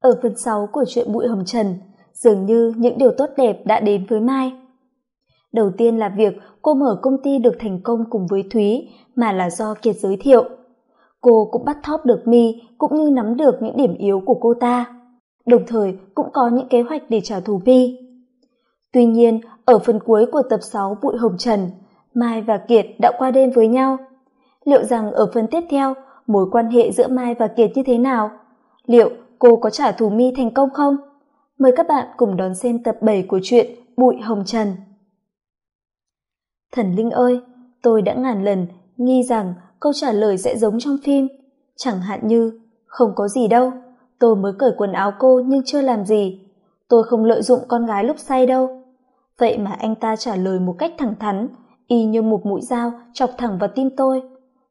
Ở phần sáu của chuyện Bụi Hồng Trần, dường như những điều tốt đẹp đã đến với Mai. Đầu tiên là việc cô mở công ty được thành công cùng với Thúy mà là do Kiệt giới thiệu. Cô cũng bắt thóp được Mi cũng như nắm được những điểm yếu của cô ta. Đồng thời cũng có những kế hoạch để trả thù Mi. Tuy nhiên, ở phần cuối của tập sáu Bụi Hồng Trần, Mai và Kiệt đã qua đêm với nhau. Liệu rằng ở phần tiếp theo, mối quan hệ giữa Mai và Kiệt như thế nào? Liệu cô có trả thù Mi thành công không? Mời các bạn cùng đón xem tập bảy của truyện Bụi Hồng Trần. Thần Linh ơi, tôi đã ngàn lần nghi rằng câu trả lời sẽ giống trong phim. Chẳng hạn như, không có gì đâu, tôi mới cởi quần áo cô nhưng chưa làm gì. Tôi không lợi dụng con gái lúc say đâu. Vậy mà anh ta trả lời một cách thẳng thắn, y như một mũi dao chọc thẳng vào tim tôi.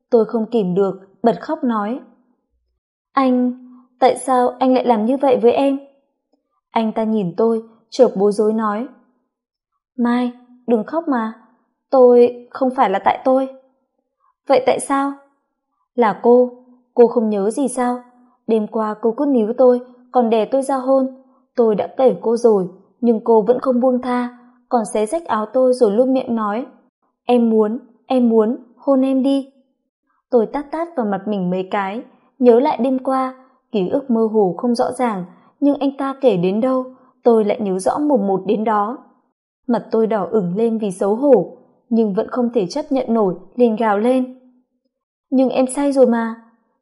Tôi không kìm được, bật khóc nói. Anh, tại sao anh lại làm như vậy với em? Anh ta nhìn tôi, chợp bối rối nói. Mai, đừng khóc mà, tôi không phải là tại tôi. Vậy tại sao? Là cô, cô không nhớ gì sao? Đêm qua cô cứ níu tôi, còn đè tôi ra hôn. Tôi đã kể cô rồi, nhưng cô vẫn không buông tha, còn xé rách áo tôi rồi luôn miệng nói. Em muốn, em muốn, hôn em đi. Tôi tát tát vào mặt mình mấy cái, nhớ lại đêm qua, ký ức mơ hồ không rõ ràng, nhưng anh ta kể đến đâu, tôi lại nhớ rõ mồm một đến đó. Mặt tôi đỏ ửng lên vì xấu hổ, nhưng vẫn không thể chấp nhận nổi, liền gào lên. Nhưng em say rồi mà.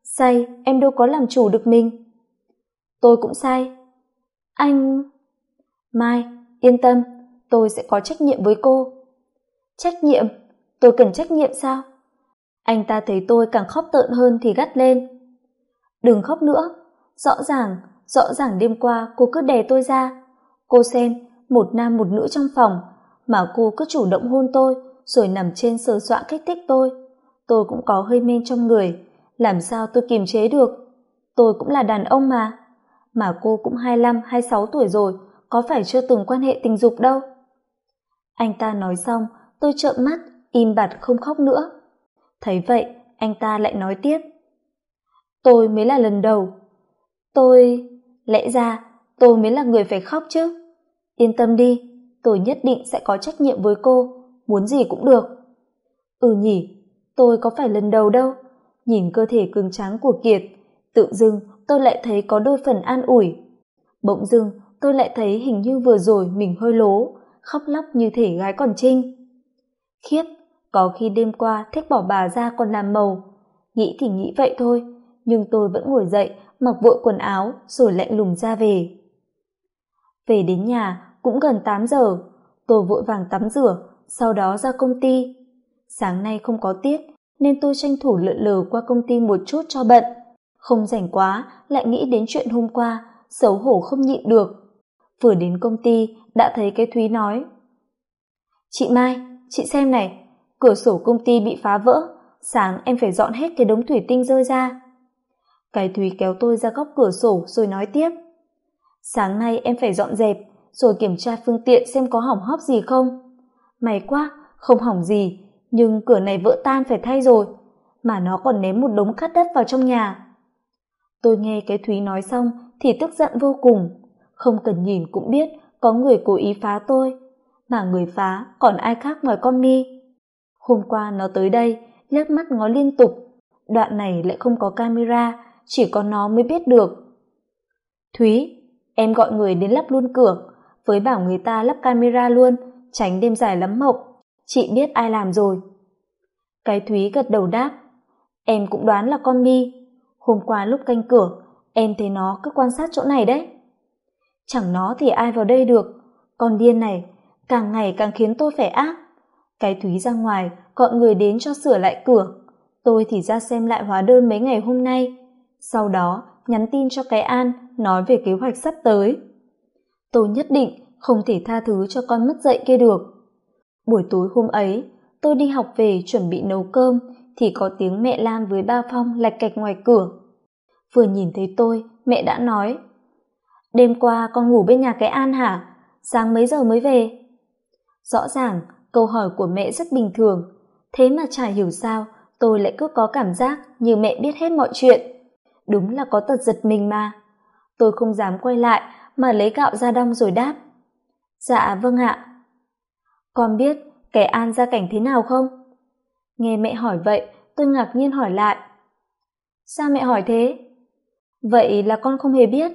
Say, em đâu có làm chủ được mình. Tôi cũng say. Anh... Mai, yên tâm, tôi sẽ có trách nhiệm với cô. Trách nhiệm? Tôi cần trách nhiệm sao? Anh ta thấy tôi càng khóc tợn hơn thì gắt lên. Đừng khóc nữa, rõ ràng, rõ ràng đêm qua cô cứ đè tôi ra. Cô xem, một nam một nữ trong phòng, mà cô cứ chủ động hôn tôi, rồi nằm trên sờ soạn kích thích tôi. Tôi cũng có hơi men trong người, làm sao tôi kiềm chế được? Tôi cũng là đàn ông mà. Mà cô cũng 25, 26 tuổi rồi, có phải chưa từng quan hệ tình dục đâu? Anh ta nói xong, tôi trợn mắt, im bặt không khóc nữa. Thấy vậy, anh ta lại nói tiếp. Tôi mới là lần đầu. Tôi... Lẽ ra, tôi mới là người phải khóc chứ. Yên tâm đi, tôi nhất định sẽ có trách nhiệm với cô, muốn gì cũng được. Ừ nhỉ, tôi có phải lần đầu đâu. Nhìn cơ thể cường tráng của Kiệt, tự dưng tôi lại thấy có đôi phần an ủi. Bỗng dưng tôi lại thấy hình như vừa rồi mình hơi lố, khóc lóc như thể gái còn trinh. Khiếp, có khi đêm qua thích bỏ bà ra còn làm màu. Nghĩ thì nghĩ vậy thôi, nhưng tôi vẫn ngồi dậy, mặc vội quần áo rồi lạnh lùng ra về. Về đến nhà cũng gần tám giờ, tôi vội vàng tắm rửa, sau đó ra công ty. Sáng nay không có tiết, nên tôi tranh thủ lượn lờ qua công ty một chút cho bận. Không rảnh quá, lại nghĩ đến chuyện hôm qua, xấu hổ không nhịn được. Vừa đến công ty, đã thấy cái Thúy nói. Chị Mai, chị xem này, cửa sổ công ty bị phá vỡ, sáng em phải dọn hết cái đống thủy tinh rơi ra. Cái Thúy kéo tôi ra góc cửa sổ rồi nói tiếp. Sáng nay em phải dọn dẹp, rồi kiểm tra phương tiện xem có hỏng hóc gì không. May quá, không hỏng gì, nhưng cửa này vỡ tan phải thay rồi, mà nó còn ném một đống cát đất vào trong nhà. Tôi nghe cái Thúy nói xong thì tức giận vô cùng, không cần nhìn cũng biết có người cố ý phá tôi, mà người phá còn ai khác ngoài con mi. Hôm qua nó tới đây, liếc mắt ngó liên tục, đoạn này lại không có camera, chỉ có nó mới biết được. Thúy, em gọi người đến lắp luôn cửa, với bảo người ta lắp camera luôn, tránh đêm dài lắm mộng. Chị biết ai làm rồi. Cái Thúy gật đầu đáp. Em cũng đoán là con mi. Hôm qua lúc canh cửa, em thấy nó cứ quan sát chỗ này đấy. Chẳng nó thì ai vào đây được. Con điên này, càng ngày càng khiến tôi phải ác. Cái Thúy ra ngoài, gọi người đến cho sửa lại cửa. Tôi thì ra xem lại hóa đơn mấy ngày hôm nay. Sau đó, nhắn tin cho cái An, nói về kế hoạch sắp tới. Tôi nhất định không thể tha thứ cho con mất dậy kia được. Buổi tối hôm ấy, tôi đi học về chuẩn bị nấu cơm thì có tiếng mẹ Lan với ba Phong lạch cạch ngoài cửa. Vừa nhìn thấy tôi, mẹ đã nói Đêm qua con ngủ bên nhà cái An hả? Sáng mấy giờ mới về? Rõ ràng, câu hỏi của mẹ rất bình thường, thế mà chả hiểu sao tôi lại cứ có cảm giác như mẹ biết hết mọi chuyện. Đúng là có tật giật mình mà. tôi không dám quay lại mà lấy gạo ra đong rồi đáp. Dạ vâng ạ. Con biết kẻ an gia cảnh thế nào không? Nghe mẹ hỏi vậy, tôi ngạc nhiên hỏi lại. Sao mẹ hỏi thế? Vậy là con không hề biết.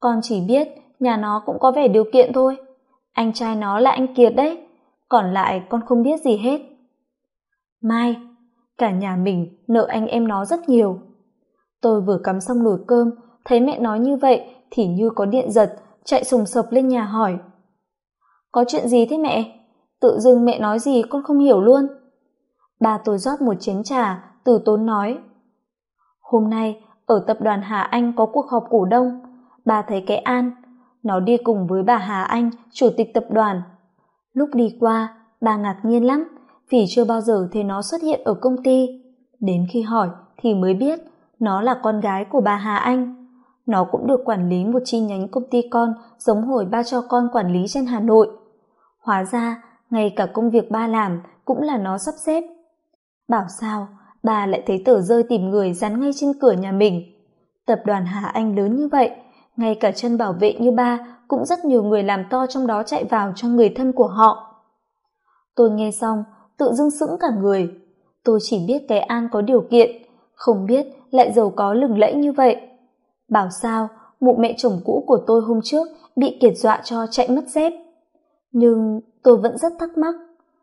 Con chỉ biết nhà nó cũng có vẻ điều kiện thôi. Anh trai nó là anh kiệt đấy. Còn lại con không biết gì hết. Mai, cả nhà mình nợ anh em nó rất nhiều tôi vừa cắm xong nồi cơm, thấy mẹ nói như vậy thì như có điện giật, chạy sùng sập lên nhà hỏi. Có chuyện gì thế mẹ? Tự dưng mẹ nói gì con không hiểu luôn. Bà tôi rót một chén trà, từ tốn nói. Hôm nay, ở tập đoàn hà anh có cuộc họp cổ đông. Bà thấy cái an, nó đi cùng với bà hà anh, chủ tịch tập đoàn. Lúc đi qua bà ngạc nhiên lắm, vì chưa bao giờ thấy nó xuất hiện ở công ty. Đến khi hỏi thì mới biết nó là con gái của bà hà anh. Nó cũng được quản lý một chi nhánh công ty con giống hồi ba cho con quản lý trên hà nội. Hóa ra, ngay cả công việc ba làm cũng là nó sắp xếp. Bảo sao, bà lại thấy tờ rơi tìm người dán ngay trên cửa nhà mình. Tập đoàn hà anh lớn như vậy, ngay cả chân bảo vệ như ba cũng rất nhiều người làm to trong đó chạy vào cho người thân của họ. Tôi nghe xong, tự dưng sững cả người. Tôi chỉ biết cái an có điều kiện không biết lại giàu có lừng lẫy như vậy. Bảo sao, mụ mẹ chồng cũ của tôi hôm trước bị kiệt dọa cho chạy mất dép. Nhưng tôi vẫn rất thắc mắc,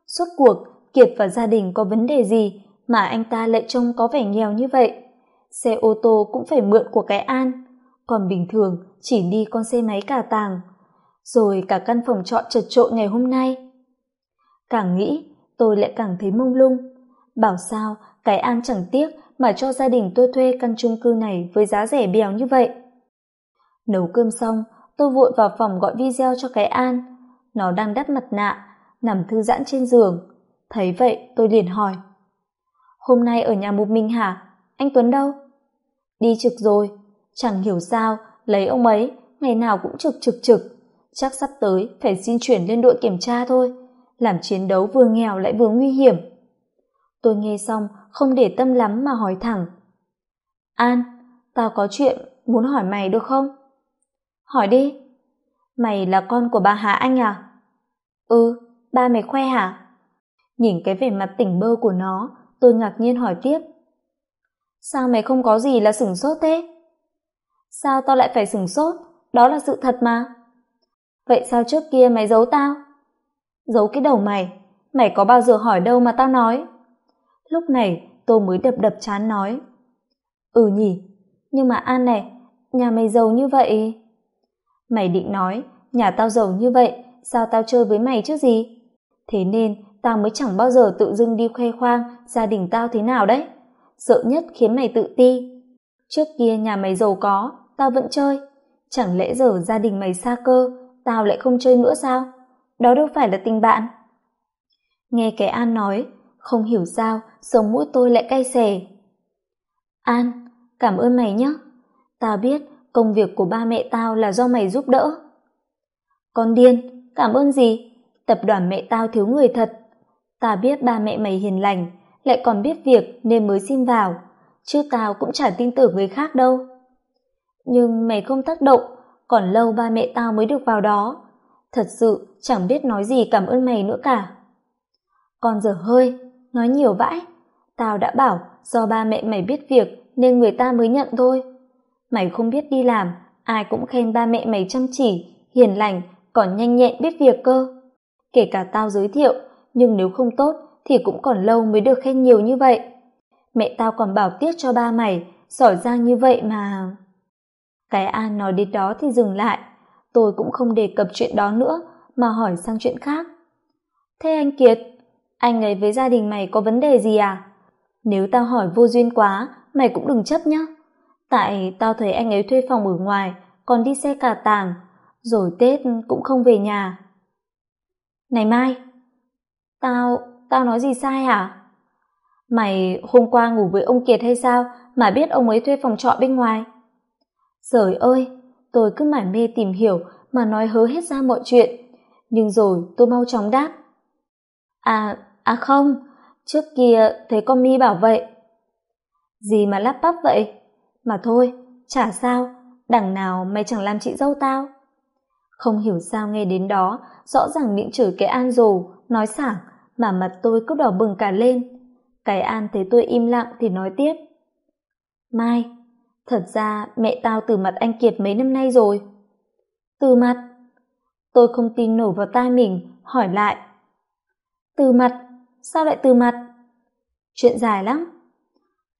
suốt cuộc kiệt và gia đình có vấn đề gì mà anh ta lại trông có vẻ nghèo như vậy? Xe ô tô cũng phải mượn của cái an, còn bình thường chỉ đi con xe máy cả tàng, rồi cả căn phòng trọ chật trội ngày hôm nay. Càng nghĩ, tôi lại càng thấy mông lung. Bảo sao, cái an chẳng tiếc mà cho gia đình tôi thuê căn chung cư này với giá rẻ bèo như vậy. Nấu cơm xong, tôi vội vào phòng gọi video cho cái an. Nó đang đắp mặt nạ, nằm thư giãn trên giường. Thấy vậy, tôi liền hỏi. Hôm nay ở nhà một mình hả? Anh tuấn đâu? Đi trực rồi. Chẳng hiểu sao, lấy ông ấy, ngày nào cũng trực trực trực. Chắc sắp tới phải xin chuyển lên đội kiểm tra thôi. Làm chiến đấu vừa nghèo lại vừa nguy hiểm. Tôi nghe xong không để tâm lắm mà hỏi thẳng. An, tao có chuyện muốn hỏi mày được không? Hỏi đi. Mày là con của bà hà anh à? Ừ ba mày khoe hả? Nhìn cái vẻ mặt tỉnh bơ của nó, tôi ngạc nhiên hỏi tiếp. Sao mày không có gì là sửng sốt thế? Sao tao lại phải sửng sốt? Đó là sự thật mà. Vậy sao trước kia mày giấu tao? Giấu cái đầu mày? Mày có bao giờ hỏi đâu mà tao nói? Lúc này, tôi mới đập đập chán nói. Ừ nhỉ, nhưng mà an này, nhà mày giàu như vậy. Mày định nói, nhà tao giàu như vậy, sao tao chơi với mày chứ gì? Thế nên, tao mới chẳng bao giờ tự dưng đi khoe khoang gia đình tao thế nào đấy. Sợ nhất khiến mày tự ti. Trước kia nhà mày giàu có, tao vẫn chơi. Chẳng lẽ giờ gia đình mày xa cơ, tao lại không chơi nữa sao? Đó đâu phải là tình bạn. Nghe cái an nói không hiểu sao, sống mũi tôi lại cay xẻ an, cảm ơn mày nhé. Tao biết công việc của ba mẹ tao là do mày giúp đỡ. Con điên, cảm ơn gì? Tập đoàn mẹ tao thiếu người thật. Ta biết ba mẹ mày hiền lành, lại còn biết việc nên mới xin vào. Chứ tao cũng chả tin tưởng người khác đâu. Nhưng mày không tác động, còn lâu ba mẹ tao mới được vào đó. Thật sự chẳng biết nói gì cảm ơn mày nữa cả. Con dở hơi nói nhiều vãi. Tao đã bảo do ba mẹ mày biết việc nên người ta mới nhận thôi. Mày không biết đi làm, ai cũng khen ba mẹ mày chăm chỉ, hiền lành, còn nhanh nhẹn biết việc cơ. Kể cả tao giới thiệu, nhưng nếu không tốt thì cũng còn lâu mới được khen nhiều như vậy. Mẹ tao còn bảo tiếc cho ba mày, giỏi giang như vậy mà. Cái an nói đến đó thì dừng lại. Tôi cũng không đề cập chuyện đó nữa, mà hỏi sang chuyện khác. Thế anh kiệt anh ấy với gia đình mày có vấn đề gì à? Nếu tao hỏi vô duyên quá mày cũng đừng chấp nhá. Tại tao thấy anh ấy thuê phòng ở ngoài còn đi xe cà tàng rồi tết cũng không về nhà. Này mai tao tao nói gì sai hả? Mày hôm qua ngủ với ông kiệt hay sao mà biết ông ấy thuê phòng trọ bên ngoài? Giời ơi, tôi cứ mải mê tìm hiểu mà nói hớ hết ra mọi chuyện. Nhưng rồi tôi mau chóng đáp. À, à không, trước kia thấy con mi bảo vậy. Gì mà lắp bắp vậy? Mà thôi, chả sao, đằng nào mày chẳng làm chị dâu tao. Không hiểu sao nghe đến đó rõ ràng miệng chửi cái an rồ nói sảng mà mặt tôi cứ đỏ bừng cả lên. Cái an thấy tôi im lặng thì nói tiếp. Mai thật ra mẹ tao từ mặt anh kiệt mấy năm nay rồi. Từ mặt? Tôi không tin nổi vào tai mình hỏi lại. Từ mặt? Sao lại từ mặt? Chuyện dài lắm.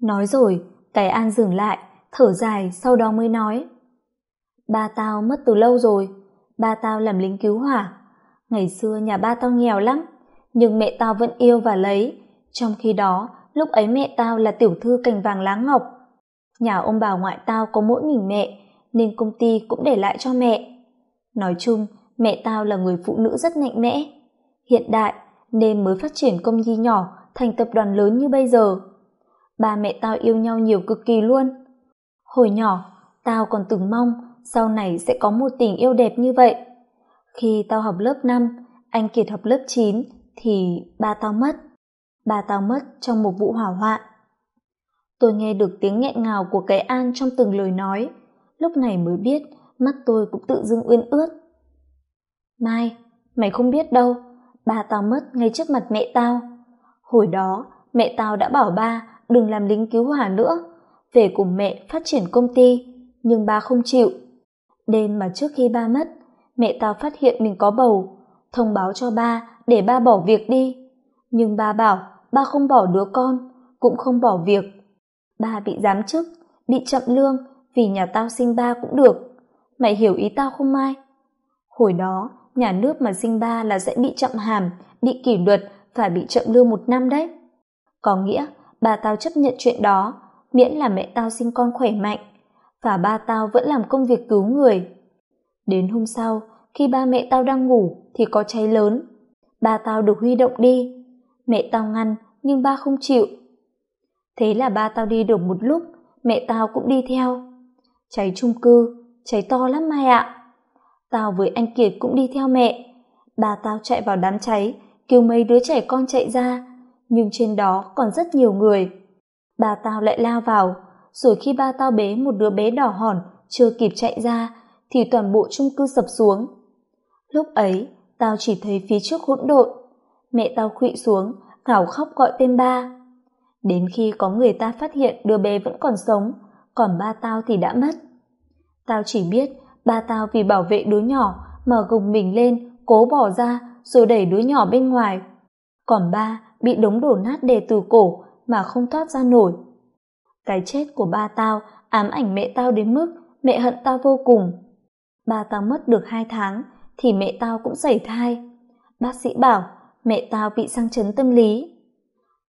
Nói rồi, cái an dừng lại, thở dài, sau đó mới nói. Ba tao mất từ lâu rồi, ba tao làm lính cứu hỏa. Ngày xưa nhà ba tao nghèo lắm, nhưng mẹ tao vẫn yêu và lấy. Trong khi đó, lúc ấy mẹ tao là tiểu thư cành vàng lá ngọc. Nhà ông bà ngoại tao có mỗi mình mẹ, nên công ty cũng để lại cho mẹ. Nói chung, mẹ tao là người phụ nữ rất mạnh mẽ. Hiện đại nên mới phát triển công ty nhỏ, thành tập đoàn lớn như bây giờ. Ba mẹ tao yêu nhau nhiều cực kỳ luôn. Hồi nhỏ, tao còn từng mong sau này sẽ có một tình yêu đẹp như vậy. Khi tao học lớp năm, anh kiệt học lớp chín thì ba tao mất. Ba tao mất trong một vụ hỏa hoạn. Tôi nghe được tiếng nghẹn ngào của cái an trong từng lời nói. Lúc này mới biết, mắt tôi cũng tự dưng uyên ướt. Mai, mày không biết đâu ba tao mất ngay trước mặt mẹ tao. Hồi đó, mẹ tao đã bảo ba đừng làm lính cứu hỏa nữa. Về cùng mẹ phát triển công ty, nhưng ba không chịu. Đêm mà trước khi ba mất, mẹ tao phát hiện mình có bầu, thông báo cho ba để ba bỏ việc đi. Nhưng ba bảo ba không bỏ đứa con, cũng không bỏ việc. Ba bị giám chức, bị chậm lương vì nhà tao sinh ba cũng được. Mày hiểu ý tao không, mai? Hồi đó nhà nước mà sinh ba là sẽ bị chậm hàm, bị kỷ luật phải bị chậm lương một năm đấy. Có nghĩa ba tao chấp nhận chuyện đó, miễn là mẹ tao sinh con khỏe mạnh, và ba tao vẫn làm công việc cứu người. Đến hôm sau, khi ba mẹ tao đang ngủ thì có cháy lớn. Ba tao được huy động đi. Mẹ tao ngăn, nhưng ba không chịu. Thế là ba tao đi được một lúc, mẹ tao cũng đi theo. Cháy chung cư, cháy to lắm mai ạ tao với anh kiệt cũng đi theo mẹ. Bà tao chạy vào đám cháy cứu mấy đứa trẻ con chạy ra, nhưng trên đó còn rất nhiều người. Bà tao lại lao vào, rồi khi ba tao bế một đứa bé đỏ hòn chưa kịp chạy ra, thì toàn bộ chung cư sập xuống. Lúc ấy, tao chỉ thấy phía trước hỗn độn. Mẹ tao khuỵu xuống, gào khóc gọi tên ba. Đến khi có người ta phát hiện đứa bé vẫn còn sống, còn ba tao thì đã mất. Tao chỉ biết ba tao vì bảo vệ đứa nhỏ mà gồng mình lên, cố bỏ ra rồi đẩy đứa nhỏ bên ngoài. Còn ba bị đống đổ nát đè từ cổ mà không thoát ra nổi. Cái chết của ba tao ám ảnh mẹ tao đến mức mẹ hận tao vô cùng. Ba tao mất được hai tháng thì mẹ tao cũng xảy thai. Bác sĩ bảo mẹ tao bị sang chấn tâm lý.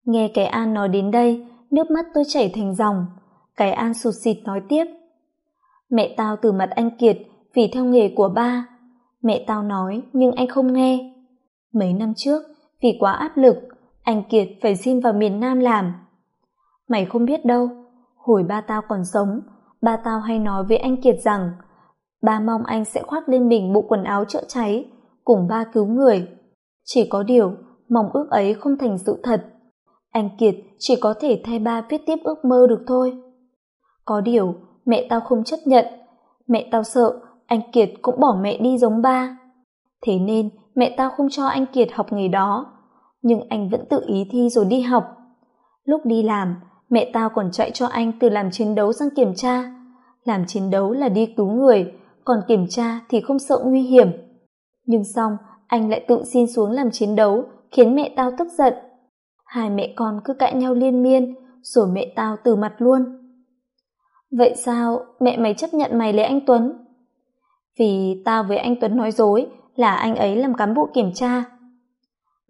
Nghe cái an nói đến đây, nước mắt tôi chảy thành dòng. Cái an sụt sịt nói tiếp mẹ tao từ mặt anh kiệt, vì theo nghề của ba. Mẹ tao nói, nhưng anh không nghe. Mấy năm trước, vì quá áp lực, anh kiệt phải xin vào miền nam làm. Mày không biết đâu, hồi ba tao còn sống, ba tao hay nói với anh kiệt rằng, ba mong anh sẽ khoác lên mình bộ quần áo chữa cháy, cùng ba cứu người. Chỉ có điều, mong ước ấy không thành sự thật. Anh kiệt chỉ có thể thay ba viết tiếp ước mơ được thôi. Có điều mẹ tao không chấp nhận. Mẹ tao sợ anh kiệt cũng bỏ mẹ đi giống ba. Thế nên mẹ tao không cho anh kiệt học nghề đó. Nhưng anh vẫn tự ý thi rồi đi học. Lúc đi làm, mẹ tao còn chạy cho anh từ làm chiến đấu sang kiểm tra. Làm chiến đấu là đi cứu người, còn kiểm tra thì không sợ nguy hiểm. Nhưng xong, anh lại tự xin xuống làm chiến đấu, khiến mẹ tao tức giận. Hai mẹ con cứ cãi nhau liên miên rồi mẹ tao từ mặt luôn vậy sao? Mẹ mày chấp nhận mày lấy anh tuấn? Vì tao với anh tuấn nói dối là anh ấy làm cán bộ kiểm tra.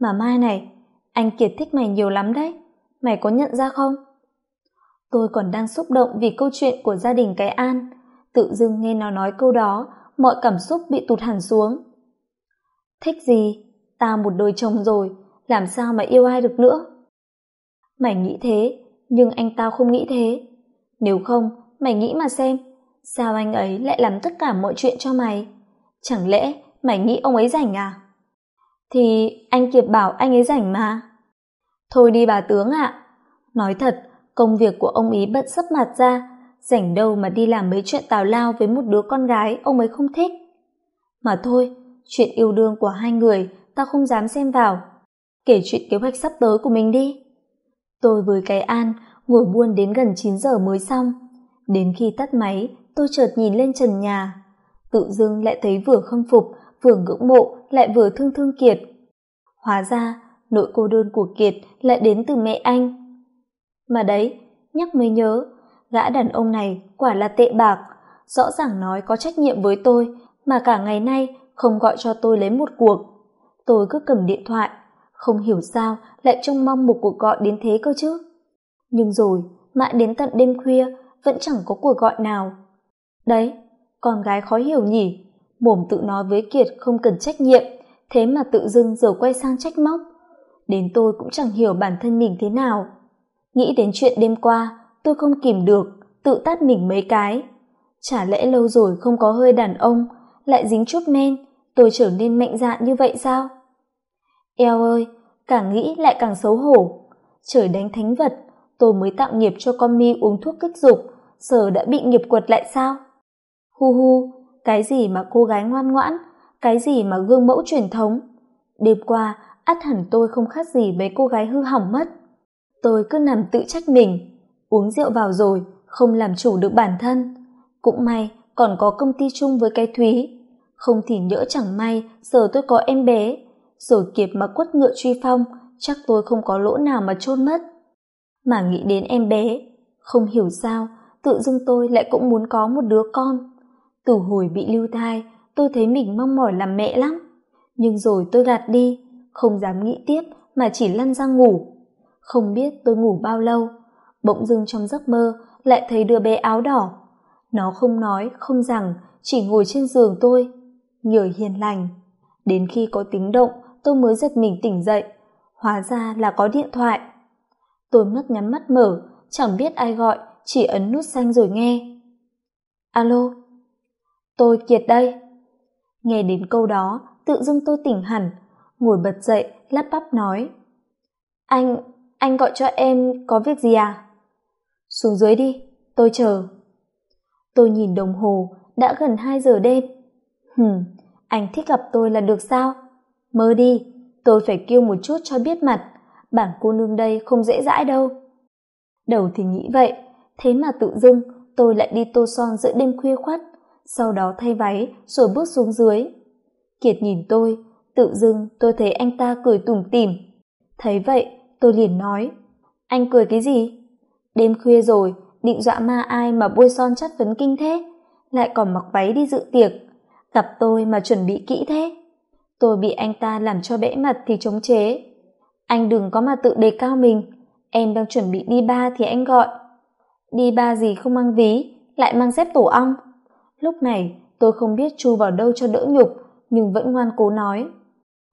Mà mai này, anh kiệt thích mày nhiều lắm đấy. Mày có nhận ra không? Tôi còn đang xúc động vì câu chuyện của gia đình cái an. Tự dưng nghe nó nói câu đó, mọi cảm xúc bị tụt hẳn xuống. Thích gì? Tao một đôi chồng rồi, làm sao mà yêu ai được nữa? Mày nghĩ thế, nhưng anh tao không nghĩ thế. Nếu không mày nghĩ mà xem, sao anh ấy lại làm tất cả mọi chuyện cho mày? Chẳng lẽ mày nghĩ ông ấy rảnh à? Thì anh kiệt bảo anh ấy rảnh mà. Thôi đi bà tướng ạ. Nói thật, công việc của ông ý bận sấp mặt ra, rảnh đâu mà đi làm mấy chuyện tào lao với một đứa con gái ông ấy không thích. Mà thôi, chuyện yêu đương của hai người ta không dám xem vào. Kể chuyện kế hoạch sắp tới của mình đi. Tôi với cái an ngồi buôn đến gần chín giờ mới xong đến khi tắt máy, tôi chợt nhìn lên trần nhà. Tự dưng lại thấy vừa khâm phục, vừa ngưỡng mộ, lại vừa thương thương kiệt. Hóa ra, nỗi cô đơn của kiệt lại đến từ mẹ anh. Mà đấy, nhắc mới nhớ, gã đàn ông này quả là tệ bạc. Rõ ràng nói có trách nhiệm với tôi, mà cả ngày nay không gọi cho tôi lấy một cuộc. Tôi cứ cầm điện thoại, không hiểu sao lại trông mong một cuộc gọi đến thế cơ chứ. Nhưng rồi, mãi đến tận đêm khuya vẫn chẳng có cuộc gọi nào. Đấy, con gái khó hiểu nhỉ. Mồm tự nói với kiệt không cần trách nhiệm, thế mà tự dưng giờ quay sang trách móc. Đến tôi cũng chẳng hiểu bản thân mình thế nào. Nghĩ đến chuyện đêm qua, tôi không kìm được, tự tát mình mấy cái. Chả lẽ lâu rồi không có hơi đàn ông, lại dính chút men, tôi trở nên mạnh dạn như vậy sao? Eo ơi, càng nghĩ lại càng xấu hổ. Trời đánh thánh vật, tôi mới tạo nghiệp cho con mi uống thuốc kích dục giờ đã bị nghiệp quật lại sao? Hu hu, cái gì mà cô gái ngoan ngoãn, cái gì mà gương mẫu truyền thống? Đêm qua, ắt hẳn tôi không khác gì mấy cô gái hư hỏng mất. Tôi cứ nằm tự trách mình, uống rượu vào rồi, không làm chủ được bản thân. Cũng may, còn có công ty chung với cái thúy. Không thì nhỡ chẳng may, giờ tôi có em bé. Rồi kịp mà quất ngựa truy phong, chắc tôi không có lỗ nào mà chôn mất. Mà nghĩ đến em bé, không hiểu sao tự dưng tôi lại cũng muốn có một đứa con. Từ hồi bị lưu thai, tôi thấy mình mong mỏi làm mẹ lắm. Nhưng rồi tôi gạt đi, không dám nghĩ tiếp mà chỉ lăn ra ngủ. Không biết tôi ngủ bao lâu, bỗng dưng trong giấc mơ lại thấy đứa bé áo đỏ. Nó không nói, không rằng, chỉ ngồi trên giường tôi, nhờ hiền lành. Đến khi có tiếng động, tôi mới giật mình tỉnh dậy, hóa ra là có điện thoại. Tôi mắt nhắm mắt mở, chẳng biết ai gọi chỉ ấn nút xanh rồi nghe. Alo, tôi kiệt đây. Nghe đến câu đó, tự dưng tôi tỉnh hẳn, ngồi bật dậy, lắp bắp nói. Anh anh gọi cho em có việc gì à? Xuống dưới đi, tôi chờ. Tôi nhìn đồng hồ, đã gần hai giờ đêm. Hừm, anh thích gặp tôi là được sao? Mơ đi, tôi phải kêu một chút cho biết mặt. Bản cô nương đây không dễ dãi đâu. Đầu thì nghĩ vậy thế mà tự dưng, tôi lại đi tô son giữa đêm khuya khoắt, sau đó thay váy rồi bước xuống dưới. Kiệt nhìn tôi, tự dưng tôi thấy anh ta cười tủm tỉm. Thấy vậy, tôi liền nói, anh cười cái gì? Đêm khuya rồi, định dọa ma ai mà bôi son chắt phấn kinh thế? Lại còn mặc váy đi dự tiệc, gặp tôi mà chuẩn bị kỹ thế? Tôi bị anh ta làm cho bẽ mặt thì chống chế. Anh đừng có mà tự đề cao mình, em đang chuẩn bị đi ba thì anh gọi đi ba gì không mang ví, lại mang dép tổ ong. Lúc này, tôi không biết chu vào đâu cho đỡ nhục, nhưng vẫn ngoan cố nói.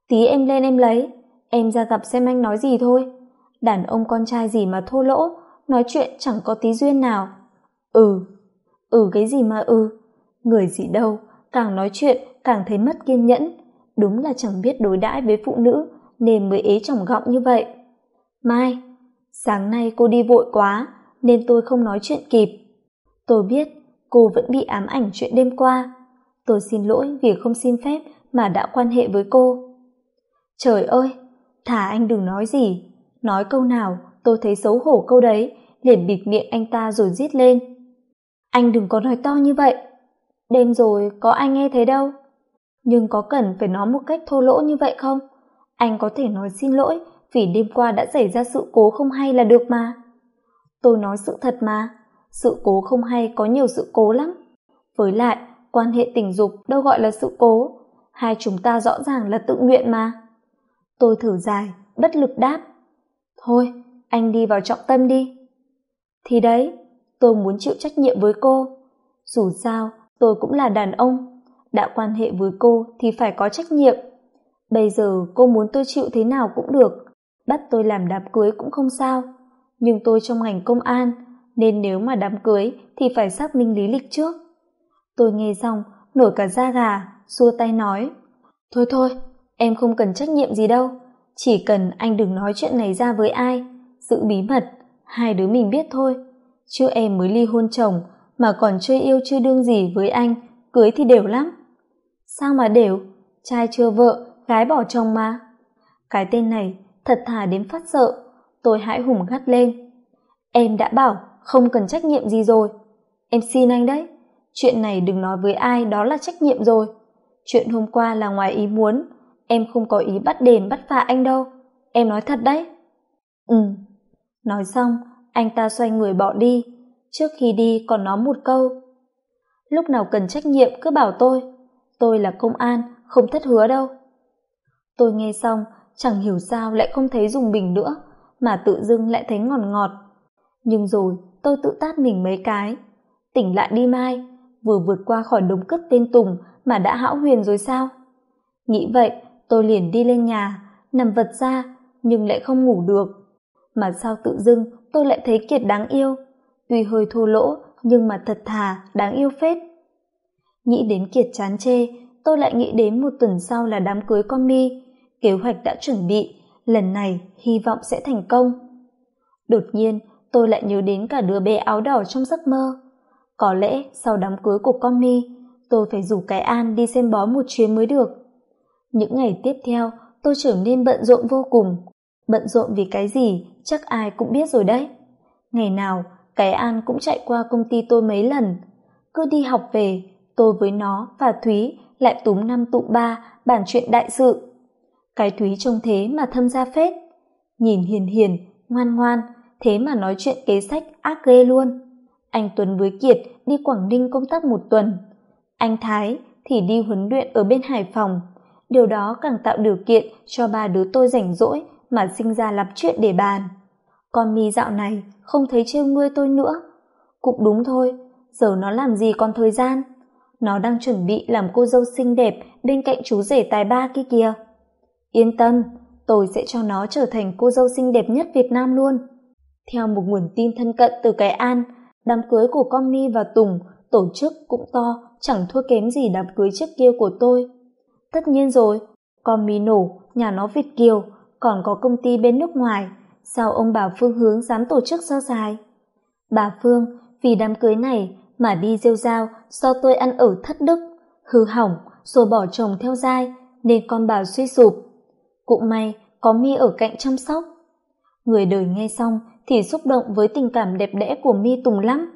Tí em lên em lấy, em ra gặp xem anh nói gì thôi. Đàn ông con trai gì mà thô lỗ, nói chuyện chẳng có tí duyên nào. Ừ ừ cái gì mà ừ? Người gì đâu, càng nói chuyện càng thấy mất kiên nhẫn. Đúng là chẳng biết đối đãi với phụ nữ, nên mới ế chỏng gọng như vậy. Mai, sáng nay cô đi vội quá nên tôi không nói chuyện kịp. Tôi biết cô vẫn bị ám ảnh chuyện đêm qua. Tôi xin lỗi vì không xin phép mà đã quan hệ với cô. Trời ơi thả anh đừng nói gì. Nói câu nào, tôi thấy xấu hổ câu đấy, liền bịt miệng anh ta rồi rít lên. Anh đừng có nói to như vậy. Đêm rồi có ai nghe thấy đâu. Nhưng có cần phải nói một cách thô lỗ như vậy không? Anh có thể nói xin lỗi vì đêm qua đã xảy ra sự cố không hay là được mà tôi nói sự thật mà. Sự cố không hay, có nhiều sự cố lắm. Với lại, quan hệ tình dục đâu gọi là sự cố. Hai chúng ta rõ ràng là tự nguyện mà. Tôi thử dài, bất lực đáp. Thôi, anh đi vào trọng tâm đi. Thì đấy, tôi muốn chịu trách nhiệm với cô. Dù sao, tôi cũng là đàn ông. Đã quan hệ với cô thì phải có trách nhiệm. Bây giờ cô muốn tôi chịu thế nào cũng được. Bắt tôi làm đám cưới cũng không sao nhưng tôi trong ngành công an, nên nếu mà đám cưới thì phải xác minh lý lịch trước. Tôi nghe xong, nổi cả da gà, xua tay nói, thôi thôi, em không cần trách nhiệm gì đâu. Chỉ cần anh đừng nói chuyện này ra với ai, giữ bí mật, hai đứa mình biết thôi. Chứ em mới ly hôn chồng, mà còn chơi yêu chưa đương gì với anh, cưới thì đều lắm. Sao mà đều? Trai chưa vợ, gái bỏ chồng mà. Cái tên này thật thà đến phát sợ tôi hãi hùng gắt lên. Em đã bảo không cần trách nhiệm gì rồi. Em xin anh đấy, chuyện này đừng nói với ai đó là trách nhiệm rồi. Chuyện hôm qua là ngoài ý muốn, em không có ý bắt đền bắt phạt anh đâu. Em nói thật đấy. Ừ. Nói xong, anh ta xoay người bỏ đi. Trước khi đi còn nói một câu. Lúc nào cần trách nhiệm cứ bảo tôi. Tôi là công an, không thất hứa đâu. Tôi nghe xong, chẳng hiểu sao lại không thấy dùng bình nữa mà tự dưng lại thấy ngọt ngọt. Nhưng rồi, tôi tự tát mình mấy cái. Tỉnh lại đi mai, vừa vượt qua khỏi đống cất tên tùng mà đã hão huyền rồi sao? Nghĩ vậy, tôi liền đi lên nhà, nằm vật ra, nhưng lại không ngủ được. Mà sao tự dưng tôi lại thấy kiệt đáng yêu? Tuy hơi thô lỗ, nhưng mà thật thà, đáng yêu phết. Nghĩ đến kiệt chán chê, tôi lại nghĩ đến một tuần sau là đám cưới con mi kế hoạch đã chuẩn bị lần này, hy vọng sẽ thành công. Đột nhiên, tôi lại nhớ đến cả đứa bé áo đỏ trong giấc mơ. Có lẽ sau đám cưới của con mi tôi phải rủ cái an đi xem bó một chuyến mới được. Những ngày tiếp theo, tôi trở nên bận rộn vô cùng. Bận rộn vì cái gì, chắc ai cũng biết rồi đấy. Ngày nào, cái an cũng chạy qua công ty tôi mấy lần. Cứ đi học về, tôi với nó và thúy lại túm năm tụ ba bàn chuyện đại sự cái thúy trông thế mà thâm ra phết. Nhìn hiền hiền, ngoan ngoan, thế mà nói chuyện kế sách ác ghê luôn. Anh tuấn với kiệt đi quảng ninh công tác một tuần. Anh thái thì đi huấn luyện ở bên hải phòng. Điều đó càng tạo điều kiện cho ba đứa tôi rảnh rỗi mà sinh ra lắm chuyện để bàn. Con mi dạo này không thấy trêu ngươi tôi nữa. Cũng đúng thôi, giờ nó làm gì còn thời gian? Nó đang chuẩn bị làm cô dâu xinh đẹp bên cạnh chú rể tài ba kia kìa yên tâm, tôi sẽ cho nó trở thành cô dâu xinh đẹp nhất việt nam luôn. Theo một nguồn tin thân cận từ cái an, đám cưới của con mi và tùng tổ chức cũng to, chẳng thua kém gì đám cưới trước kia của tôi. Tất nhiên rồi con mi nổ, nhà nó việt kiều, còn có công ty bên nước ngoài. Sao ông bà phương hướng dám tổ chức sơ dài bà phương, vì đám cưới này mà đi rêu rao do tôi ăn ở thất đức, hư hỏng, rồi bỏ chồng theo dai, nên con bà suy sụp cũng may, có mi ở cạnh chăm sóc. Người đời nghe xong thì xúc động với tình cảm đẹp đẽ của mi tùng lắm.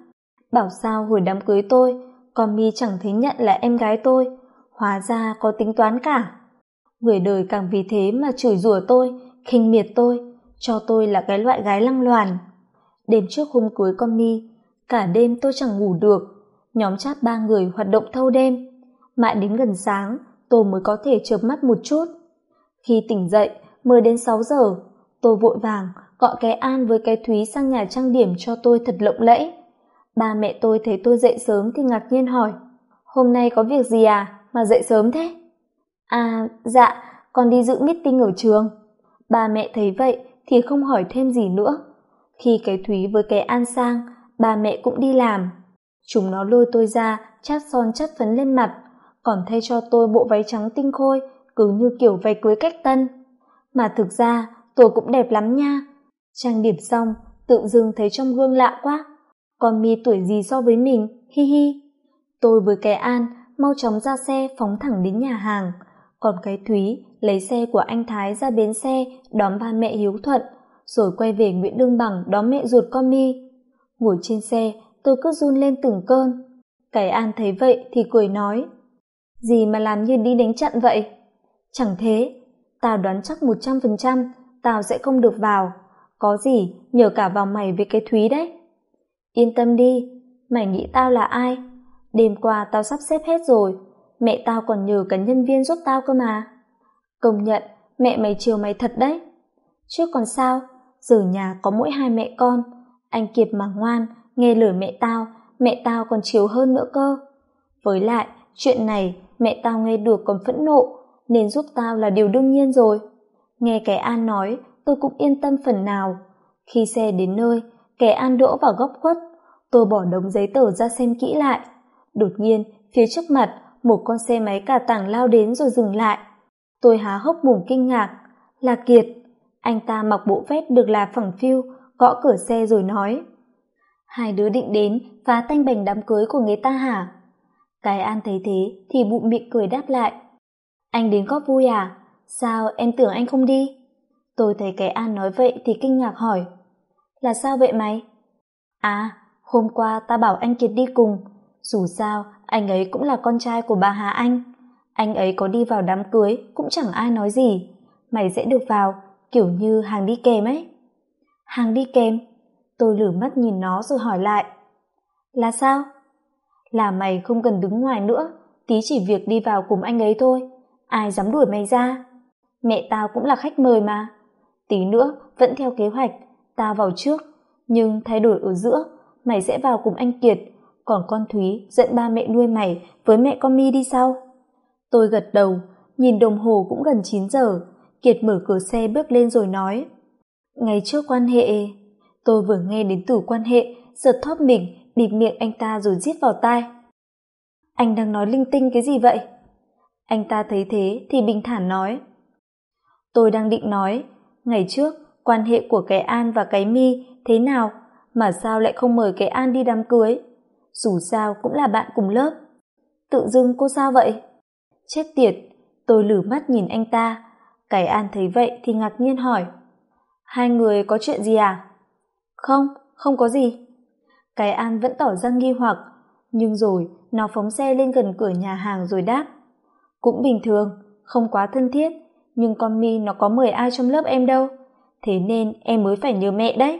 Bảo sao hồi đám cưới tôi, con mi chẳng thấy nhận là em gái tôi, hóa ra có tính toán cả. Người đời càng vì thế mà chửi rủa tôi, khinh miệt tôi, cho tôi là cái loại gái lăng loàn. Đêm trước hôm cưới con mi, cả đêm tôi chẳng ngủ được. Nhóm chat ba người hoạt động thâu đêm. Mãi đến gần sáng, tôi mới có thể chợp mắt một chút khi tỉnh dậy mới đến sáu giờ, tôi vội vàng gọi cái an với cái thúy sang nhà trang điểm cho tôi thật lộng lẫy. Ba mẹ tôi thấy tôi dậy sớm thì ngạc nhiên hỏi, hôm nay có việc gì à? Mà dậy sớm thế? À dạ con đi dự meeting ở trường. Ba mẹ thấy vậy thì không hỏi thêm gì nữa. Khi cái thúy với cái an sang, ba mẹ cũng đi làm. Chúng nó lôi tôi ra, chát son chát phấn lên mặt, còn thay cho tôi bộ váy trắng tinh khôi cứ như kiểu váy cưới cách tân. Mà thực ra, tôi cũng đẹp lắm nha. Trang điểm xong, tự dưng thấy trong gương lạ quá. Con mi tuổi gì so với mình, hi hi. Tôi với cái an mau chóng ra xe phóng thẳng đến nhà hàng. Còn cái thúy lấy xe của anh thái ra bến xe đón ba mẹ hiếu thuận, rồi quay về nguyễn đương bằng đón mẹ ruột con mi. Ngồi trên xe, tôi cứ run lên từng cơn. Cái an thấy vậy thì cười nói, gì mà làm như đi đánh trận vậy? Chẳng thế tao đoán chắc một trăm phần trăm tao sẽ không được vào. Có gì, nhờ cả vào mày với cái thúy đấy. Yên tâm đi, mày nghĩ tao là ai? Đêm qua tao sắp xếp hết rồi, mẹ tao còn nhờ cả nhân viên giúp tao cơ mà. Công nhận, mẹ mày chiều mày thật đấy. Trước còn sao, giờ nhà có mỗi hai mẹ con. Anh kiệt mà ngoan, nghe lời mẹ tao mẹ tao còn chiều hơn nữa cơ. Với lại, chuyện này mẹ tao nghe được còn phẫn nộ nên giúp tao là điều đương nhiên rồi. Nghe cái an nói, tôi cũng yên tâm phần nào. Khi xe đến nơi, kẻ an đỗ vào góc khuất. Tôi bỏ đống giấy tờ ra xem kỹ lại. Đột nhiên, phía trước mặt, một con xe máy cả tảng lao đến rồi dừng lại. Tôi há hốc mồm kinh ngạc. Là kiệt, anh ta mặc bộ vét được là phẳng phiu, gõ cửa xe rồi nói. Hai đứa định đến phá tanh bành đám cưới của người ta hả? Cái an thấy thế thì bụng miệng cười đáp lại anh đến góp vui à? Sao em tưởng anh không đi? Tôi thấy cái an nói vậy thì kinh ngạc hỏi. Là sao vậy mày? À hôm qua ta bảo anh kiệt đi cùng. Dù sao, anh ấy cũng là con trai của bà hà anh. Anh ấy có đi vào đám cưới cũng chẳng ai nói gì. Mày sẽ được vào, kiểu như hàng đi kèm ấy. Hàng đi kèm? Tôi lử mắt nhìn nó rồi hỏi lại. Là sao? Là mày không cần đứng ngoài nữa, tí chỉ việc đi vào cùng anh ấy thôi ai dám đuổi mày ra? Mẹ tao cũng là khách mời mà. Tí nữa, vẫn theo kế hoạch, tao vào trước. Nhưng thay đổi ở giữa, mày sẽ vào cùng anh kiệt. Còn con thúy dẫn ba mẹ nuôi mày với mẹ con mi đi sau. Tôi gật đầu, nhìn đồng hồ cũng gần chín giờ. Kiệt mở cửa xe bước lên rồi nói, ngày trước quan hệ, tôi vừa nghe đến từ quan hệ, giật thóp mình, bịt miệng anh ta rồi rít vào tai. Anh đang nói linh tinh cái gì vậy? Anh ta thấy thế thì bình thản nói. Tôi đang định nói, ngày trước, quan hệ của cái an và cái mi thế nào mà sao lại không mời cái an đi đám cưới? Dù sao cũng là bạn cùng lớp. Tự dưng cô sao vậy? Chết tiệt, tôi lử mắt nhìn anh ta. Cái an thấy vậy thì ngạc nhiên hỏi. Hai người có chuyện gì à? Không không có gì. Cái an vẫn tỏ ra nghi hoặc, nhưng rồi nó phóng xe lên gần cửa nhà hàng rồi đáp cũng bình thường, không quá thân thiết. Nhưng con mi nó có mời ai trong lớp em đâu. Thế nên em mới phải nhờ mẹ đấy.